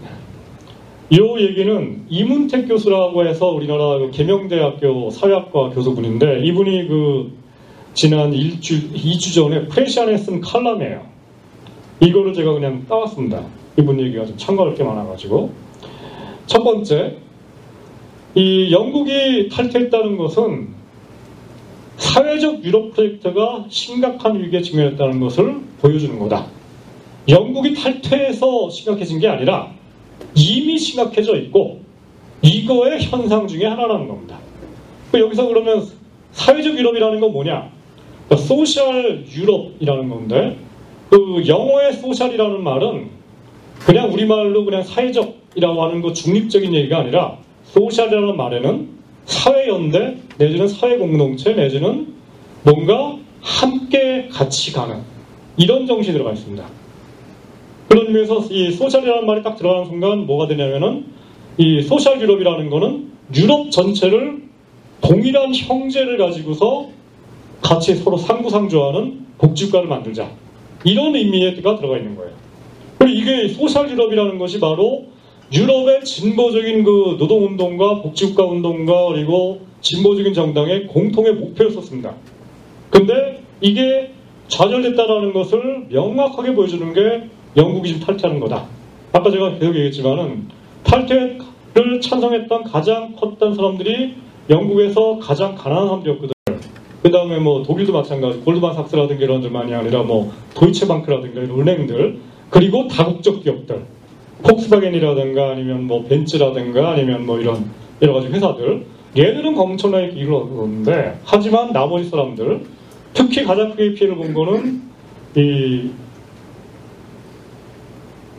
이 얘기는 이문택 교수라고 해서 우리나라 그 계명대학교 사회학과 교수분인데 이분이 그 지난 1주, 2주 전에 프레시안에 쓴 칼럼이에요. 이거를 제가 그냥 따왔습니다. 이분 얘기가 좀 참고할 게 많아가지고. 첫 번째, 이 영국이 탈퇴했다는 것은 사회적 유럽 프로젝트가 심각한 위기에 직면했다는 것을 보여주는 거다. 영국이 탈퇴해서 심각해진 게 아니라 이미 심각해져 있고 이거의 현상 중에 하나라는 겁니다. 여기서 그러면 사회적 유럽이라는 건 뭐냐? 그러니까 social 유럽이라는 건데 그 영어의 social이라는 말은 그냥 우리말로 그냥 사회적이라고 하는 그 중립적인 얘기가 아니라 social이라는 말에는 사회연대 내지는 사회공동체 내지는 뭔가 함께 같이 가는 이런 정신이 들어가 있습니다. 그런 의미에서 이 social이라는 말이 딱 들어가는 순간 뭐가 되냐면은 이 social 유럽이라는 거는 유럽 전체를 동일한 형제를 가지고서 같이 서로 상부상조하는 복지국가를 만들자. 이런 의미가 들어가 있는 거예요. 그리고 이게 social 유럽이라는 것이 바로 유럽의 진보적인 그 노동운동과 복지국가 운동과 그리고 진보적인 정당의 공통의 목표였었습니다. 근데 이게 좌절됐다라는 것을 명확하게 보여주는 게 영국이 지금 탈퇴하는 거다. 아까 제가 계속 얘기했지만은 탈퇴를 찬성했던 가장 컸던 사람들이 영국에서 가장 가난한 사람들이었거든. 그 다음에 뭐 독일도 마찬가지, 골드만 삭스라든가 이런 데만이 아니라 뭐 도이체방크라든가 이런 은행들, 그리고 다국적 기업들, 폭스바겐이라든가 아니면 뭐 벤츠라든가 아니면 뭐 이런 여러 가지 회사들, 얘들은 엄청나게 이익을 얻었는데, 하지만 나머지 사람들, 특히 가장 크게 피해를 본 거는 이,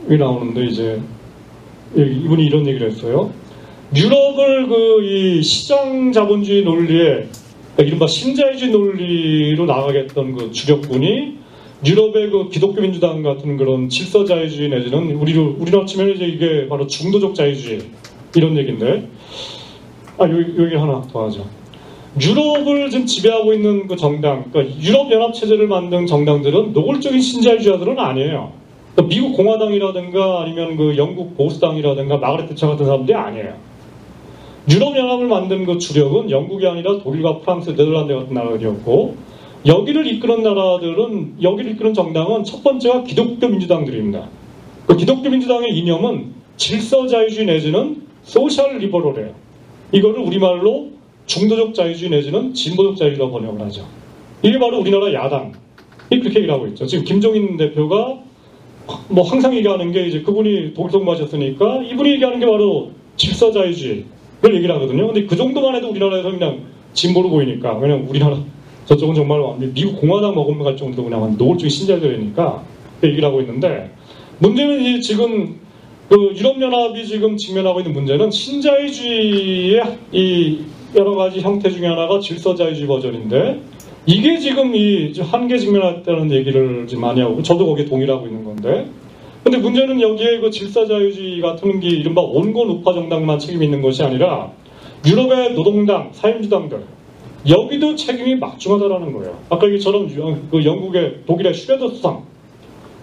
이 나오는데 이제 이분이 이런 얘기를 했어요. 유럽을 그 이 시장 자본주의 논리에 그러니까 이른바 신자유주의 논리로 나가겠던 그 주력군이 유럽의 그 기독교 민주당 같은 그런 질서 자유주의 내지는 우리로 우리로 치면 이제 이게 바로 중도적 자유주의 이런 얘기인데 아 여기 여기 하나 더 하죠. 유럽을 지금 지배하고 있는 그 정당, 그러니까 유럽 연합 체제를 만든 정당들은 노골적인 신자유주의자들은 아니에요. 그러니까 미국 공화당이라든가 아니면 그 영국 보수당이라든가 대처 같은 사람들이 아니에요. 유럽 연합을 만든 그 주력은 영국이 아니라 독일과 프랑스, 네덜란드 같은 나라들이었고 여기를 이끄는 나라들은 여기를 이끄는 정당은 첫 번째가 기독교 민주당들입니다. 그 기독교 민주당의 이념은 질서 자유주의 내지는 social liberal이에요. 이거를 우리말로 중도적 자유주의 내지는 진보적 자유주의라고 번역을 하죠. 이게 바로 우리나라 야당이 그렇게 얘기를 하고 있죠. 지금 김종인 대표가 뭐 항상 얘기하는 게 이제 그분이 독일 물 마셨으니까 이분이 얘기하는 게 바로 질서자유주의 그걸 얘기를 하거든요. 근데 그 정도만 해도 우리나라에서 그냥 진보로 보이니까. 왜냐면 우리나라 <laughs> 저쪽은 정말 미국 공화당 먹으면 갈 정도로 그냥 노골적인 신자들이니까 얘기를 하고 있는데 문제는 이 지금 그 유럽연합이 지금 직면하고 있는 문제는 신자유주의의 이 여러 가지 형태 중에 하나가 질서자유주의 버전인데 이게 지금 이 한계 직면했다는 얘기를 많이 하고 저도 거기에 동의하고 있는 건데. 근데 문제는 여기에 그 질서자유주의 같은 게 이른바 온건 우파 정당만 책임이 있는 것이 아니라 유럽의 노동당, 사회민주당들. 여기도 책임이 막중하다라는 거예요. 아까 얘기처럼 그 영국의 독일의 슈뢰더 수상.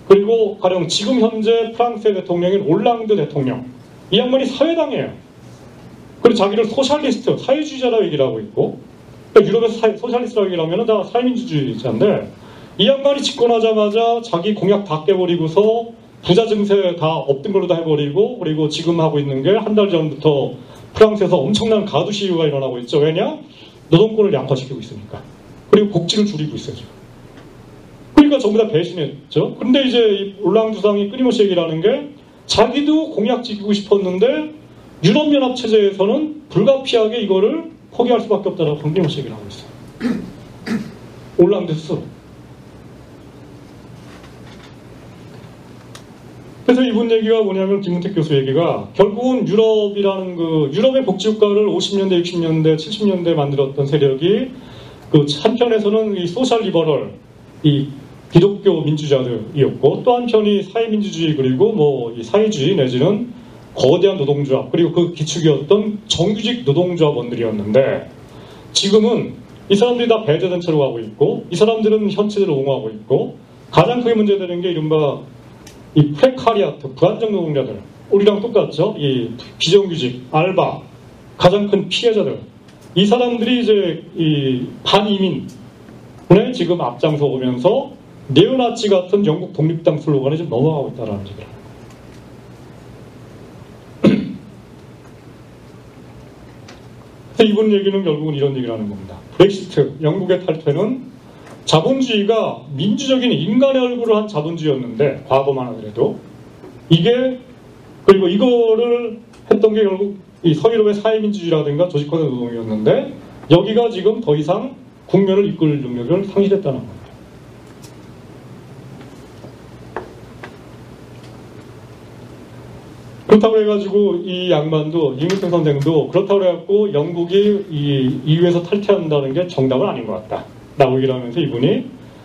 그리고 가령 지금 현재 프랑스의 대통령인 올랑드 대통령. 이 양반이 사회당이에요. 그리고 자기를 socialist, 사회주의자라고 얘기를 하고 있고 그러니까 유럽에서 socialist라고 얘기를 하면 다 사회민주주의자인데 이 양반이 집권하자마자 자기 공약 다 깨버리고서 부자 증세 다 없던 걸로 다 해버리고 그리고 지금 하고 있는 게 한 달 전부터 프랑스에서 엄청난 가두 시위가 일어나고 있죠. 왜냐? 노동권을 약화시키고 있으니까. 그리고 복지를 줄이고 있어요. 지금. 그러니까 전부 다 배신했죠. 근데 이제 올랑 주상이 끊임없이 얘기를 하는 게 자기도 공약 지키고 싶었는데 유럽연합 체제에서는 불가피하게 이거를 포기할 수밖에 없다라고 끊임없이 얘기를 하고 있어요. 올랑드 스스로. 그래서 이분 얘기가 뭐냐면 김문택 교수 얘기가 결국은 유럽이라는 그 유럽의 복지국가를 50년대, 60년대, 70년대 만들었던 세력이 그 한편에서는 이 social liberal, 이 기독교 민주자들이었고 또 한편이 사회민주주의 그리고 뭐 이 사회주의 내지는 거대한 노동조합 그리고 그 기축이었던 정규직 노동조합원들이었는데 지금은 이 사람들이 다 배제된 채로 가고 있고 이 사람들은 현체제를 옹호하고 있고 가장 크게 문제되는 게 이른바 이 precariat, 불안정 노동자들, 우리랑 똑같죠? 이 비정규직, 알바, 가장 큰 피해자들. 이 사람들이 이제 이 반이민에 지금 앞장서 오면서 네오나치 같은 영국 독립당 슬로건에 지금 넘어가고 있다는 얘기를 그래서 이분 얘기는 결국은 이런 얘기를 하는 겁니다. 브렉시트, 영국의 탈퇴는 자본주의가 민주적인 인간의 얼굴을 한 자본주의였는데 과거만 하더라도 이게 그리고 이거를 했던 게 결국 이 서유럽의 사회민주주의라든가 조직화된 노동이었는데 여기가 지금 더 이상 국면을 이끌 능력을 상실했다는 겁니다. 그렇다고 해가지고 이 양반도 이민택 선생도 그렇다고 해갖고 영국이 이 EU에서 탈퇴한다는 게 정답은 아닌 것 같다. 나오기를 하면서 이분이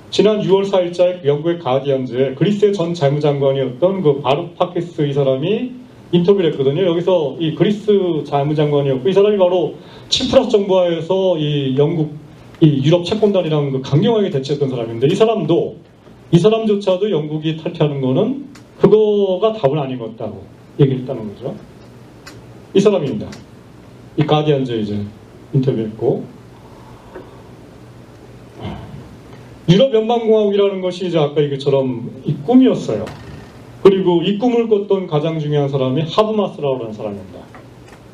지난 6월 4일자에 영국의 가디언즈에 그리스의 전 재무장관이었던 그 바루 파키스 이 사람이 인터뷰를 했거든요. 여기서 이 그리스 재무장관이었고 이 사람이 바로 치프라스 정부하에서 이 영국 이 유럽 채권단이랑 그 강경하게 대치했던 사람인데 이 사람도 이 사람조차도 영국이 탈퇴하는 거는 그거가 답은 아닌 것 같다고 얘기를 했다는 거죠. 이 사람입니다. 이 가디언즈 이제 인터뷰했고 유럽 연방공화국이라는 것이 이제 아까 얘기처럼 이 꿈이었어요. 그리고 이 꿈을 꿨던 가장 중요한 사람이 하브마스라고 하는 사람입니다.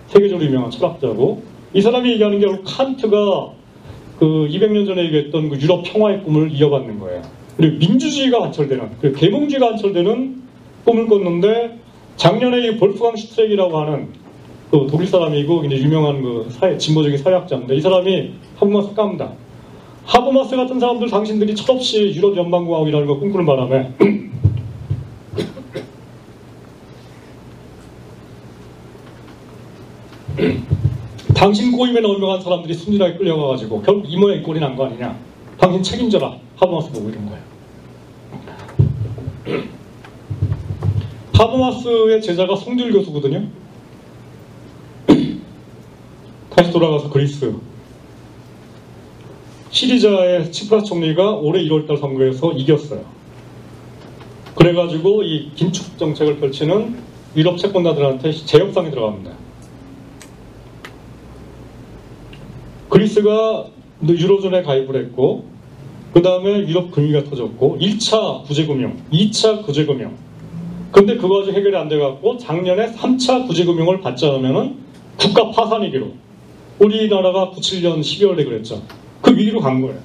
세계적으로 유명한 철학자고 이 사람이 얘기하는 게 칸트가 그 200년 전에 얘기했던 그 유럽 평화의 꿈을 이어받는 거예요. 그리고 민주주의가 관철되는, 그리고 계몽주의가 관철되는 꿈을 꿨는데 작년에 이 볼프강 슈트렉이라고 하는 그 독일 사람이고 이제 유명한 그 사회, 진보적인 사회학자인데 이 사람이 하브마스 깝니다. 하브마스 같은 사람들 당신들이 철없이 유럽 연방공화국이라는 걸 꿈꾸는 바람에 <coughs> 당신 꼬임에 넣으려간 사람들이 순진하게 끌려가가지고 결국 이 모양 이 꼴이 난 거 아니냐. 당신 책임져라. 하브마스 보고 이런 거예요. 하브마스의 제자가 송길 교수거든요. <clears throat> 다시 돌아가서 그리스. 시리자의 치프라스 총리가 올해 1월달 선거에서 이겼어요. 그래가지고 이 긴축 정책을 펼치는 유럽 채권자들한테 재협상이 들어갑니다. 그리스가 유로존에 가입을 했고 그 다음에 유럽 금융위가 터졌고 1차 구제금융, 2차 구제금융 근데 그거 아직 해결이 안 돼갖고 작년에 3차 구제금융을 받지 않으면 국가 파산 위기로 우리나라가 97년 12월에 그랬죠. 그 위기로 간 거예요.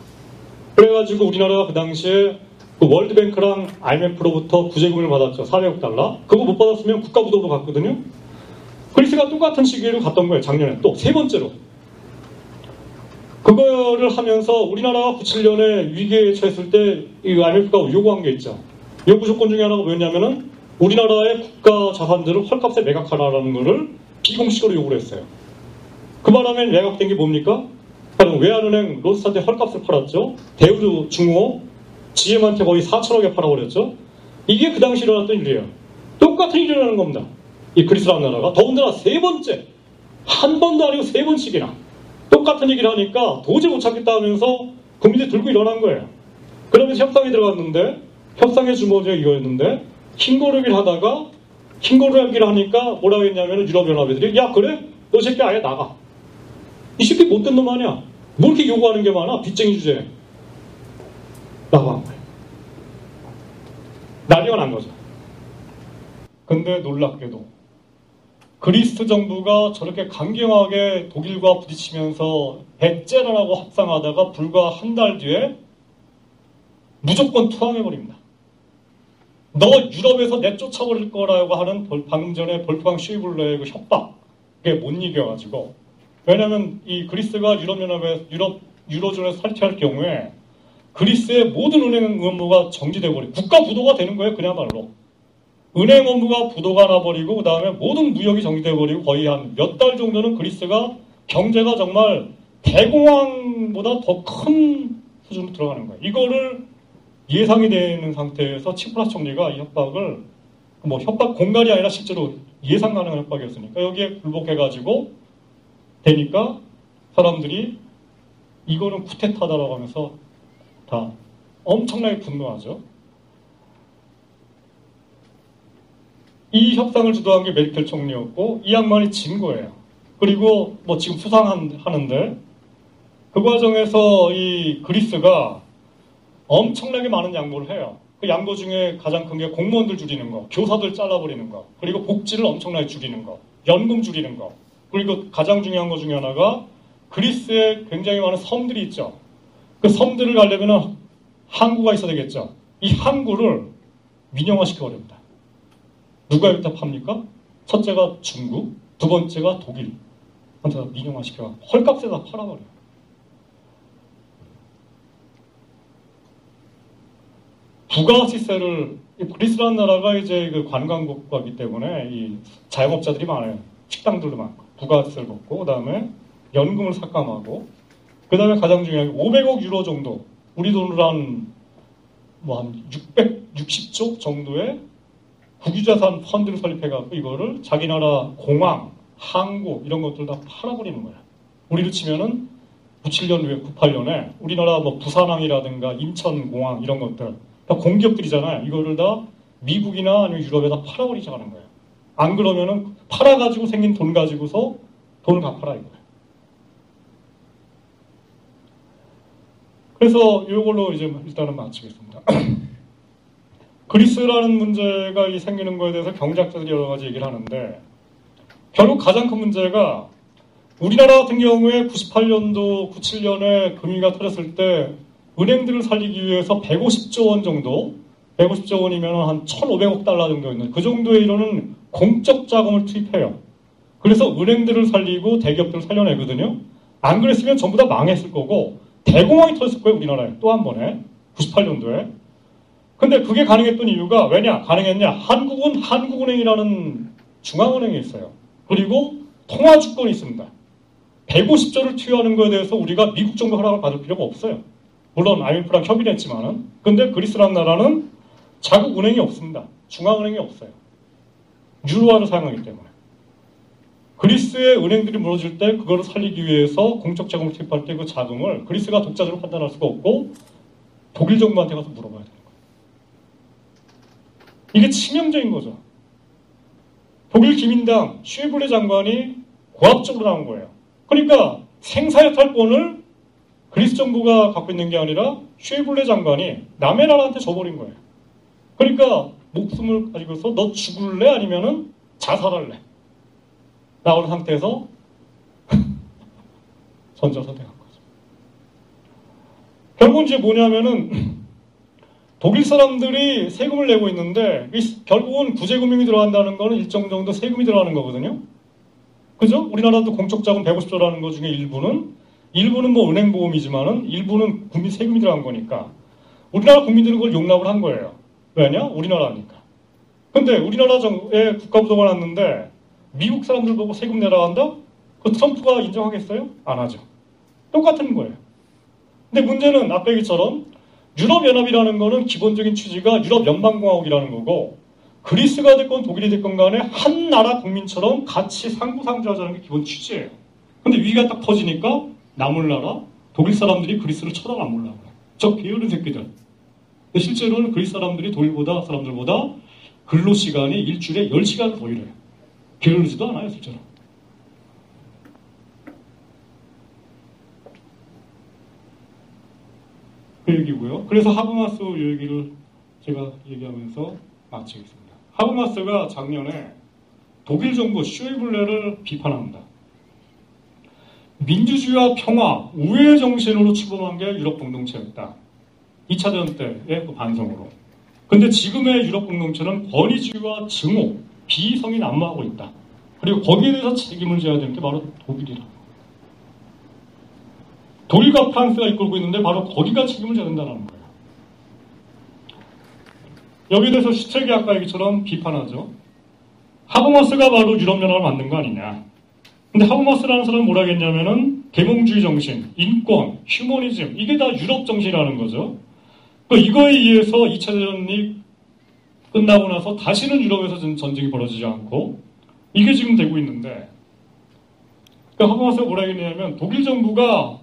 그래가지고 우리나라가 그 당시에 그 월드뱅크랑 IMF로부터 구제금을 받았죠. 400억 달러. 그거 못 받았으면 국가부도로 갔거든요. 그리스가 똑같은 시기로 갔던 거예요. 작년에 또 세 번째로. 그거를 하면서 우리나라가 97년에 위기에 처했을 때 이 IMF가 요구한 게 있죠. 요구 조건 중에 하나가 뭐였냐면은 우리나라의 국가 자산들을 헐값에 매각하라는 거를 비공식으로 요구를 했어요. 그 바람에 매각된 게 뭡니까? 바로 외환은행 로스한테 헐값을 팔았죠. 대우주 중공업 GM한테 거의 4천억에 팔아버렸죠. 이게 그 당시 일어났던 일이에요. 똑같은 일이 일어나는 겁니다. 이 그리스라는 나라가 더군다나 세 번째 한 번도 아니고 세 번씩이나 똑같은 얘기를 하니까 도저히 못 참겠다 하면서 국민들이 들고 일어난 거예요. 그러면서 협상에 들어갔는데 협상의 주모제가 이거였는데 흰고르기를 하다가 흰고르기를 하니까 뭐라고 했냐면 유럽연합애들이 야 그래? 너 새끼 아예 나가. 이 새끼 못된 놈 아니야. 뭐 이렇게 요구하는 게 많아? 빚쟁이 주제. 라고 한 거예요. 난리가 난 거죠. 근데 놀랍게도 그리스 정부가 저렇게 강경하게 독일과 부딪히면서 백제라고 합상하다가 불과 한 달 뒤에 무조건 투항해버립니다. 너 유럽에서 내쫓아버릴 거라고 하는 방금 전에 볼프강 슈이블러의 그 협박에 못 이겨가지고. 왜냐하면 이 그리스가 유럽연합에 유럽 유로존에 탈퇴할 경우에 그리스의 모든 은행 업무가 정지돼 버리고 국가 부도가 되는 거예요 그야말로. 은행 업무가 부도가 나버리고 그 다음에 모든 무역이 정지돼 버리고 거의 한 몇 달 정도는 그리스가 경제가 정말 대공황보다 더 큰 수준으로 들어가는 거예요. 이거를 예상이 되는 상태에서 치프라스 총리가 이 협박을 뭐 협박 공갈이 아니라 실제로 예상 가능한 협박이었으니까 여기에 굴복해가지고 되니까 사람들이 이거는 쿠데타다라고 하면서 다 엄청나게 분노하죠. 이 협상을 주도한 게 메르켈 총리였고 이 양반이 진 거예요. 그리고 뭐 지금 수상하는데 그 과정에서 이 그리스가 엄청나게 많은 양보를 해요. 그 양보 중에 가장 큰 게 공무원들 줄이는 거, 교사들 잘라버리는 거, 그리고 복지를 엄청나게 줄이는 거, 연금 줄이는 거, 그리고 가장 중요한 것 중에 하나가 그리스에 굉장히 많은 섬들이 있죠. 그 섬들을 가려면 항구가 있어야 되겠죠. 이 항구를 민영화시켜 버립니다. 누가 팝니까? 첫째가 중국, 두 번째가 독일. 민영화시켜 헐값에 다 팔아버려요. 부가 시세를 그리스라는 나라가 이제 그 관광국가이기 때문에 이 자영업자들이 많아요. 식당들도 많고 부가세를 걷고 그다음에 연금을 삭감하고 그다음에 가장 중요한 게 500억 유로 정도 우리 돈으로 한 뭐한 660조 정도의 국유자산 펀드를 설립해갖고 이거를 자기 나라 공항, 항구 이런 것들 다 팔아버리는 거야. 우리로 치면은 97년 후에 98년에 우리나라 뭐 부산항이라든가 인천공항 이런 것들 다 공기업들이잖아요. 이거를 다 미국이나 아니면 유럽에다 팔아버리자는 거예요. 안 그러면은 팔아가지고 생긴 돈 가지고서 돈을 갚아라 이거예요. 그래서 이걸로 이제 일단은 마치겠습니다. <clears throat> 그리스라는 문제가 생기는 거에 대해서 경제학자들이 여러 가지 얘기를 하는데 결국 가장 큰 문제가 우리나라 같은 경우에 98년도, 97년에 금융위기가 터졌을 때 은행들을 살리기 위해서 150조 원 정도, 150조 원이면 한 1,500억 달러 정도 있는 그 정도에 이르는 공적 자금을 투입해요. 그래서 은행들을 살리고 대기업들을 살려내거든요. 안 그랬으면 전부 다 망했을 거고 대공황이 터졌을 거예요, 우리나라에. 또 한 번에. 98년도에. 근데 그게 가능했던 이유가 왜냐? 가능했냐? 한국은 한국은행이라는 중앙은행이 있어요. 그리고 통화주권이 있습니다. 150조를 투여하는 것에 대해서 우리가 미국 정도 허락을 받을 필요가 없어요. 물론 IMF랑 협의를 했지만은. 근데 그리스란 나라는 자국 은행이 없습니다. 중앙은행이 없어요. 유로화를 사용하기 때문에. 그리스의 은행들이 무너질 때 그거를 살리기 위해서 공적 자금을 투입할 때 그 자금을 그리스가 독자적으로 판단할 수가 없고 독일 정부한테 가서 물어봐야 되는 거예요. 이게 치명적인 거죠. 독일 기민당 슈에블레 장관이 고압적으로 나온 거예요. 그러니까 생사여탈권을 그리스 정부가 갖고 있는 게 아니라 슈에블레 장관이 남의 나라한테 줘버린 거예요. 그러니까 목숨을 가지고서 너 죽을래 아니면은 자살할래 나오는 상태에서 <laughs> 전자 선택한 거죠. 결국은 이제 뭐냐면은 독일 사람들이 세금을 내고 있는데 결국은 구제금융이 들어간다는 거는 일정 정도 세금이 들어가는 거거든요. 그죠? 우리나라도 공적 자금 150조라는 것 중에 일부는 일부는 뭐 은행 보험이지만은 일부는 국민 세금이 들어간 거니까 우리나라 국민들은 그걸 용납을 한 거예요. 왜냐? 우리나라니까. 근데 우리나라에 국가부도가 났는데 미국 사람들 보고 세금 내라 한다? 그 트럼프가 인정하겠어요? 안 하죠. 똑같은 거예요. 근데 문제는 아까 얘기처럼 유럽연합이라는 거는 기본적인 취지가 유럽연방공화국이라는 거고 그리스가 됐건 독일이 됐건 간에 한 나라 국민처럼 같이 상부상조하자는 게 기본 취지예요. 근데 위기가 딱 터지니까 남을 나라 독일 사람들이 그리스를 쳐다도 안 몰라. 저 게으른 새끼들. 실제로는 그리스 사람들이 독일보다 사람들보다 근로 시간이 일주일에 10시간을 더 일해요. 게으르지도 않아요, 실제로. 그 얘기고요. 그래서 하브마스 얘기를 제가 얘기하면서 마치겠습니다. 하브마스가 작년에 독일 정부 슈이블레를 비판합니다. 민주주의와 평화, 우회 정신으로 출범한 게 유럽 공동체였다. 2차 대전 때의 그 반성으로. 근데 지금의 유럽 공동체는 권위주의와 증오, 비성이 난무하고 있다. 그리고 거기에 대해서 책임을 져야 되는 게 바로 독일이라. 독일과 프랑스가 이끌고 있는데 바로 거기가 책임을 져야 된다는 거예요. 여기에 대해서 아까 얘기처럼 비판하죠. 하버마스가 바로 유럽연합을 만든 거 아니냐. 근데 하버마스라는 사람은 뭐라 했냐면은 계몽주의 정신, 인권, 휴머니즘 이게 다 유럽 정신이라는 거죠. 그 이거에 의해서 2차 대전이 끝나고 나서 다시는 유럽에서 전쟁이 벌어지지 않고 이게 지금 되고 있는데 그러니까 하버마스가 뭐라 했냐면 독일 정부가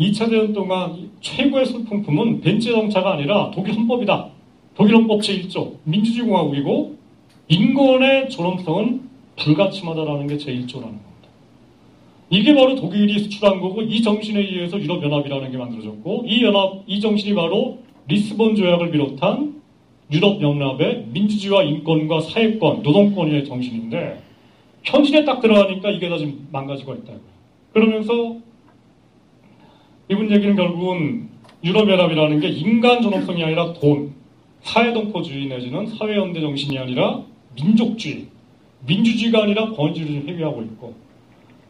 2차 대전 동안 최고의 술풍품은 벤츠 자동차가 아니라 독일 헌법이다. 독일 헌법 제1조 민주주의 공화국이고 인권의 존엄성은 불가침하다라는 게 제1조라는 겁니다. 이게 바로 독일이 수출한 거고 이 정신에 의해서 유럽 연합이라는 게 만들어졌고 이 연합 이 정신이 바로 리스본 조약을 비롯한 유럽 연합의 민주주의와 인권과 사회권, 노동권의 정신인데 현실에 딱 들어가니까 이게 다 지금 망가지고 있다. 그러면서 이분 얘기는 결국은 유럽연합이라는 게 인간 존엄성이 아니라 돈, 사회동포주의 내지는 사회연대 정신이 아니라 민족주의, 민주주의가 아니라 권위주의를 회귀하고 있고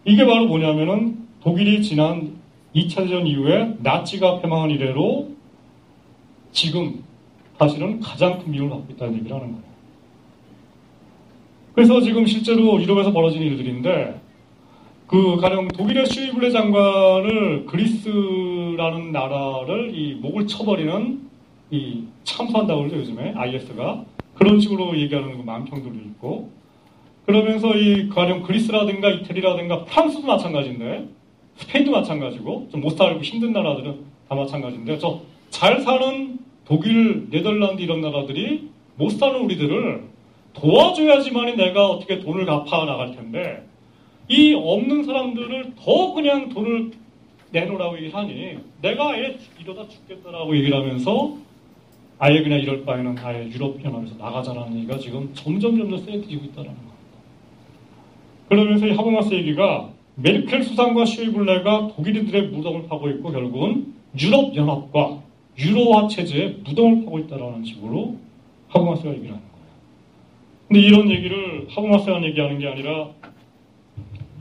이게 바로 뭐냐면은 독일이 지난 2차 대전 이후에 나치가 패망한 이래로 지금 사실은 가장 큰 미움을 받고 있다는 얘기를 하는 거예요. 그래서 지금 실제로 유럽에서 벌어진 일들인데 그 가령 독일의 슈이블레 장관을 그리스라는 나라를 이 목을 쳐버리는 이 참수한다고 그러죠 요즘에. IS가. 그런 식으로 얘기하는 그 만평들도 있고 그러면서 이 가령 그리스라든가 이태리라든가 프랑스도 마찬가지인데 스페인도 마찬가지고 좀 못 살고 힘든 나라들은 다 마찬가지인데 저잘 사는 독일, 네덜란드 이런 나라들이 못 사는 우리들을 도와줘야지만이 내가 어떻게 돈을 갚아 나갈 텐데 이 없는 사람들을 더 그냥 돈을 내놓으라고 얘기하니 내가 아예 이러다 죽겠다라고 얘기를 하면서 아예 그냥 이럴 바에는 아예 유럽 연합에서 나가자라는 얘기가 지금 점점 점점 세지고 있다는 겁니다. 그러면서 이 하버마스 얘기가 메르켈 수상과 슈이블레가 독일인들의 무덤을 파고 있고 결국은 유럽연합과 유로화 체제에 무덤을 파고 있다는 식으로 하버마스가 얘기를 하는 거예요. 근데 이런 얘기를 하버마스가 얘기하는 게 아니라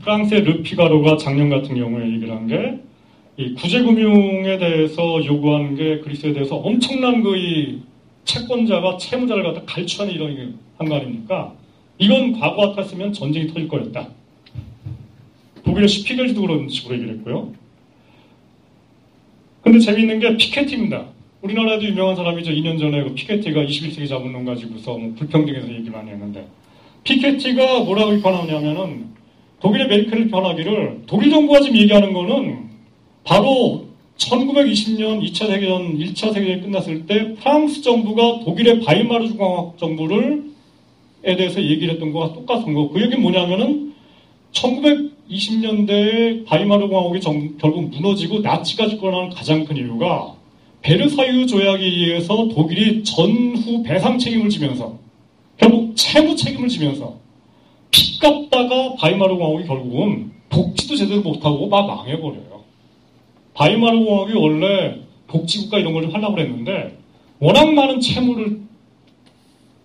프랑스의 르피가로가 작년 같은 경우에 얘기를 한 게 이 구제금융에 대해서 요구하는 게 그리스에 대해서 엄청난 그이 채권자가 채무자를 갖다 갈취하는 이런 한 거 아닙니까? 이건 과거 같았으면 전쟁이 터질 거였다. 독일의 시피겔즈도 그런 식으로 얘기를 했고요. 근데 재미있는 게 피케티입니다. 우리나라에도 유명한 사람이죠. 2년 전에 그 피케티가 21세기 자본론 가지고서 뭐 불평등에서 얘기 많이 했는데 피케티가 뭐라고 비판하냐면은 독일의 메르켈을 비판하기를 독일 정부가 지금 얘기하는 거는 바로 1920년 2차 세계전, 1차 세계전이 끝났을 때 프랑스 정부가 독일의 바이마르 중앙 정부를 에 대해서 얘기를 했던 거와 똑같은 거. 그 얘기는 뭐냐면은 1920년대에 바이마르 공화국이 정, 결국 무너지고 나치가 집권하는 가장 큰 이유가 베르사유 조약에 의해서 독일이 전후 배상 책임을 지면서 결국 채무 책임을 지면서 피 깎다가 바이마르 공화국이 결국은 복지도 제대로 못하고 막 망해버려요. 바이마르 공화국이 원래 복지국가 이런 걸 좀 하려고 그랬는데 워낙 많은 채무를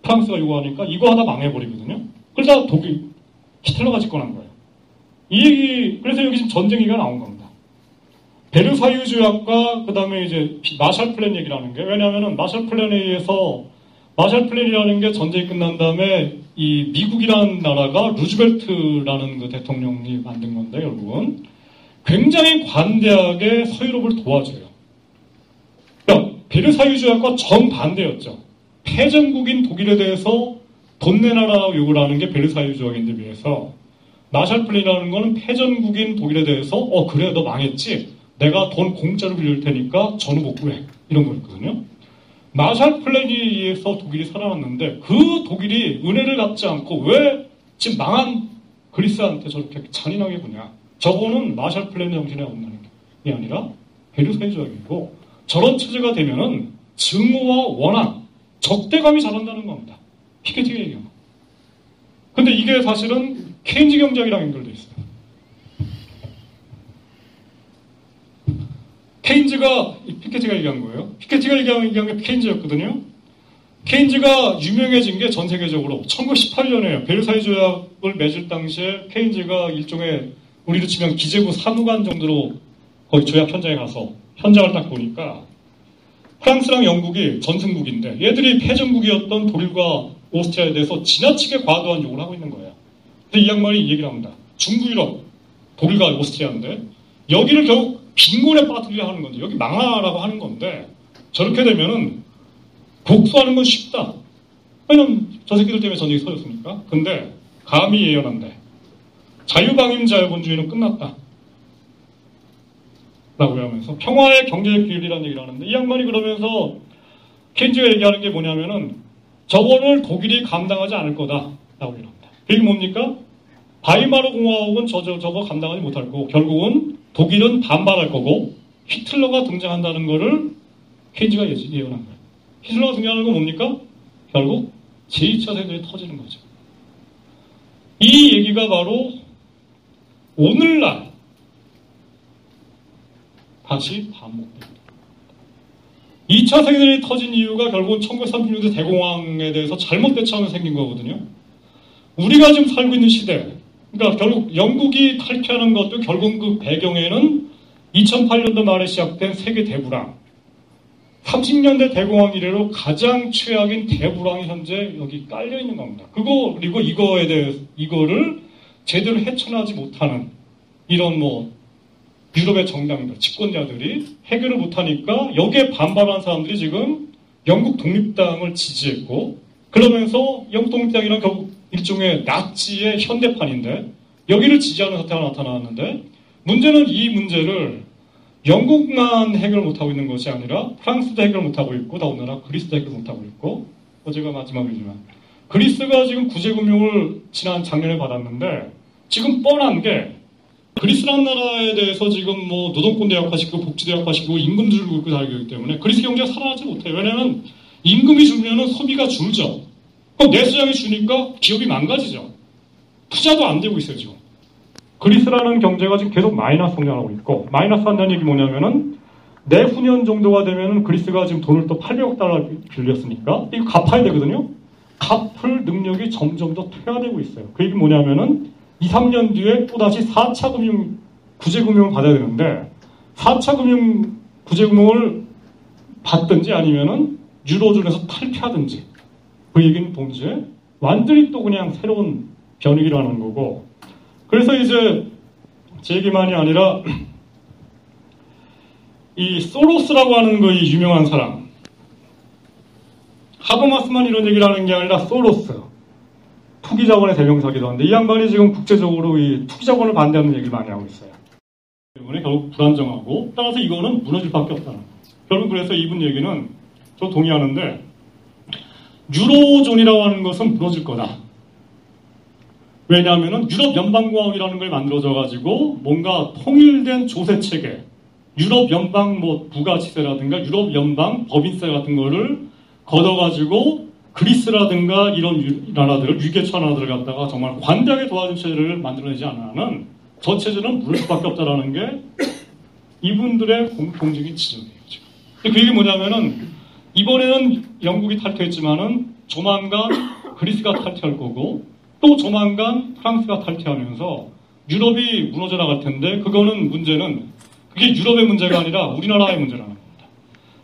프랑스가 요구하니까 이거 하다 망해버리거든요. 그래서 독일, 히틀러가 집권한 거예요. 이 얘기, 그래서 여기 지금 전쟁기가 나온 겁니다. 베르사유 조약과 그 다음에 이제 마샬 플랜 얘기라는 게 왜냐하면 마샬 플랜에 의해서 마샬 플랜이라는 게 전쟁이 끝난 다음에 이 미국이라는 나라가 루즈벨트라는 그 대통령이 만든 건데 결국은 굉장히 관대하게 서유럽을 도와줘요. 그러니까 베르사유 조약과 정반대였죠. 패전국인 독일에 대해서 돈 내놔라 요구를 하는 게 베르사유 조약인데 비해서 마샬플랜이라는 거는 패전국인 독일에 대해서 어 그래 너 망했지? 내가 돈 공짜로 빌릴 테니까 전후 복구해. 이런 거였거든요. 마샬플랜에 의해서 독일이 살아났는데 그 독일이 은혜를 갚지 않고 왜 지금 망한 그리스한테 저렇게 잔인하게 보냐? 저거는 마샬플랜 정신에 없는 게 아니라 베르사유 조약이고 저런 체제가 되면은 증오와 원한 적대감이 자란다는 겁니다. 피케티가 얘기하면. 근데 이게 사실은 케인즈 경제학이랑 연결돼 있어요. 케인즈가 피케티가 얘기한 거예요. 피케티가 얘기한, 게 케인즈였거든요. 케인즈가 유명해진 게 전 세계적으로 1918년에 베르사유 조약을 맺을 당시에 케인즈가 일종의 우리로 치면 기재부 사무관 정도로 거기 조약 현장에 가서 현장을 딱 보니까 프랑스랑 영국이 전승국인데 얘들이 패전국이었던 독일과 오스트리아에 대해서 지나치게 과도한 욕을 하고 있는 거예요. 그래서 이 양반이 얘기를 합니다. 중부 유럽, 독일과 오스트리아인데 여기를 결국 빈곤에 빠뜨리려 하는 건데 여기 망하라고 하는 건데 저렇게 되면은 복수하는 건 쉽다. 왜냐면 저 새끼들 때문에 전쟁이 터졌으니까. 근데 감히 예언한데 자유방임자유본주의는 끝났다. 라고 하면서 평화의 경제적 비율이라는 얘기를 하는데 이 양반이 그러면서 켄지가 얘기하는 게 뭐냐면은 저거를 독일이 감당하지 않을 거다 라고 얘기합니다. 그게 뭡니까? 바이마르 공화국은 저, 저, 저거 감당하지 못할 거고 결국은 독일은 반발할 거고 히틀러가 등장한다는 거를 켄지가 예언한 거예요. 히틀러가 등장하는 건 뭡니까? 결국 제2차 세계이 터지는 거죠. 이 얘기가 바로 오늘날 다시 반복됩니다. 2차 세계대전이 터진 이유가 결국은 1936년 대공황에 대해서 잘못 대처하면 생긴 거거든요. 우리가 지금 살고 있는 시대, 그러니까 결국 영국이 탈퇴하는 것도 결국 그 배경에는 2008년도 말에 시작된 세계 대불황, 30년대 대공황 이래로 가장 최악인 대불황이 현재 여기 깔려 있는 겁니다. 그거 그리고 이거에 대해 이거를 제대로 헤쳐나지 못하는 이런 뭐 유럽의 정당들, 집권자들이 해결을 못하니까 여기에 반발한 사람들이 지금 영국 독립당을 지지했고 그러면서 영국 독립당이란 결국 일종의 나치의 현대판인데 여기를 지지하는 사태가 나타나왔는데 문제는 이 문제를 영국만 해결 못하고 있는 것이 아니라 프랑스도 해결 못하고 있고 더군다나 그리스도 해결 못하고 있고 어제가 마지막이지만. 그리스가 지금 구제금융을 지난 작년에 받았는데 지금 뻔한 게 그리스라는 나라에 대해서 지금 뭐 노동권 대학화시키고 복지 대학화시키고 임금 줄고 있고 살기 때문에 그리스 경제가 살아나지 못해요. 왜냐하면 임금이 줄면은 소비가 줄죠. 그럼 내수장이 주니까 기업이 망가지죠. 투자도 안 되고 있어요 지금. 그리스라는 경제가 지금 계속 마이너스 성장하고 있고 마이너스 한다는 얘기 뭐냐면은 내후년 정도가 되면은 그리스가 지금 돈을 또 800억 달러 빌렸으니까 이거 갚아야 되거든요. 갚을 능력이 점점 더 퇴화되고 있어요. 그 얘기 뭐냐면은 2, 3년 뒤에 또다시 4차 금융 구제 금융을 받아야 되는데 4차 금융 구제 금융을 받든지 아니면은 유로존에서 탈피하든지 그 얘기는 동시에 완전히 또 그냥 새로운 변이라는 거고. 그래서 이제 제 얘기만이 아니라 <clears throat> 이 소로스라고 하는 거이 유명한 사람 하버마스만 이런 얘기를 하는 게 아니라 소로스 투기자본의 대명사기도 한데 이 양반이 지금 국제적으로 이 투기자본을 반대하는 얘기를 많이 하고 있어요. 때문에 결국 불안정하고 따라서 이거는 무너질 밖에 없다는 거예요. 결국 그래서 이분 얘기는 저 동의하는데 유로존이라고 하는 것은 무너질 거다. 왜냐하면 유럽 연방공화국이라는 걸 만들어져 가지고 뭔가 통일된 조세 체계, 유럽 연방 뭐 부가치세라든가 유럽 연방 법인세 같은 거를 걷어 가지고 그리스라든가 이런 유- 나라들을 유계처 나라들을 갖다가 정말 관대하게 도와준 체제를 만들어내지 않으면 저 체제는 무너질 수밖에 없다라는 게 이분들의 공통적인 지적이에요. 지금. 그게 뭐냐면은 이번에는 영국이 탈퇴했지만은 조만간 그리스가 탈퇴할 거고 또 조만간 프랑스가 탈퇴하면서 유럽이 무너져 나갈 텐데 그거는 문제는 그게 유럽의 문제가 아니라 우리나라의 문제라는 겁니다.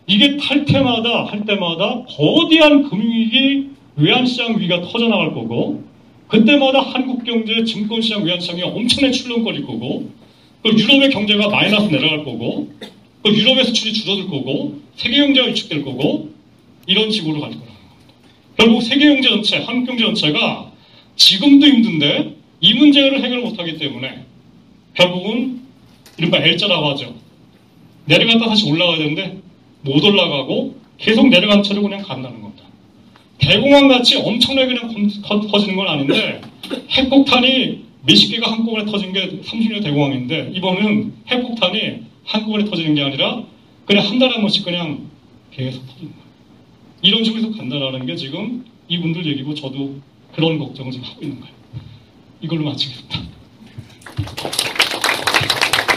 이게 탈퇴마다 할 때마다 거대한 금융위기 외환시장 위기가 터져나갈 거고 그때마다 한국 경제 증권시장 외환시장이 엄청나게 출렁거릴 거고 그 유럽의 경제가 마이너스 내려갈 거고 그 유럽의 수출이 줄어들 거고 세계 경제가 위축될 거고 이런 식으로 갈 거라는 겁니다. 결국 세계 경제 전체, 한국 경제 전체가 지금도 힘든데 이 문제를 해결 못하기 때문에 결국은 이른바 L자라고 하죠. 내려갔다 다시 올라가야 되는데 못 올라가고 계속 내려간 채로 그냥 간다는 겁니다. 대공황 같이 엄청나게 그냥 터- 터지는 건 아닌데 핵폭탄이 몇십 개가 한꺼번에 터진 게 30년 대공황인데 이번은 핵폭탄이 한꺼번에 터지는 게 아니라 그냥 한 달에 한 번씩 그냥 계속 터지는 거예요. 이런 식으로 간다라는 게 지금 이분들 얘기고 저도 그런 걱정을 지금 하고 있는 거예요. 이걸로 마치겠습니다.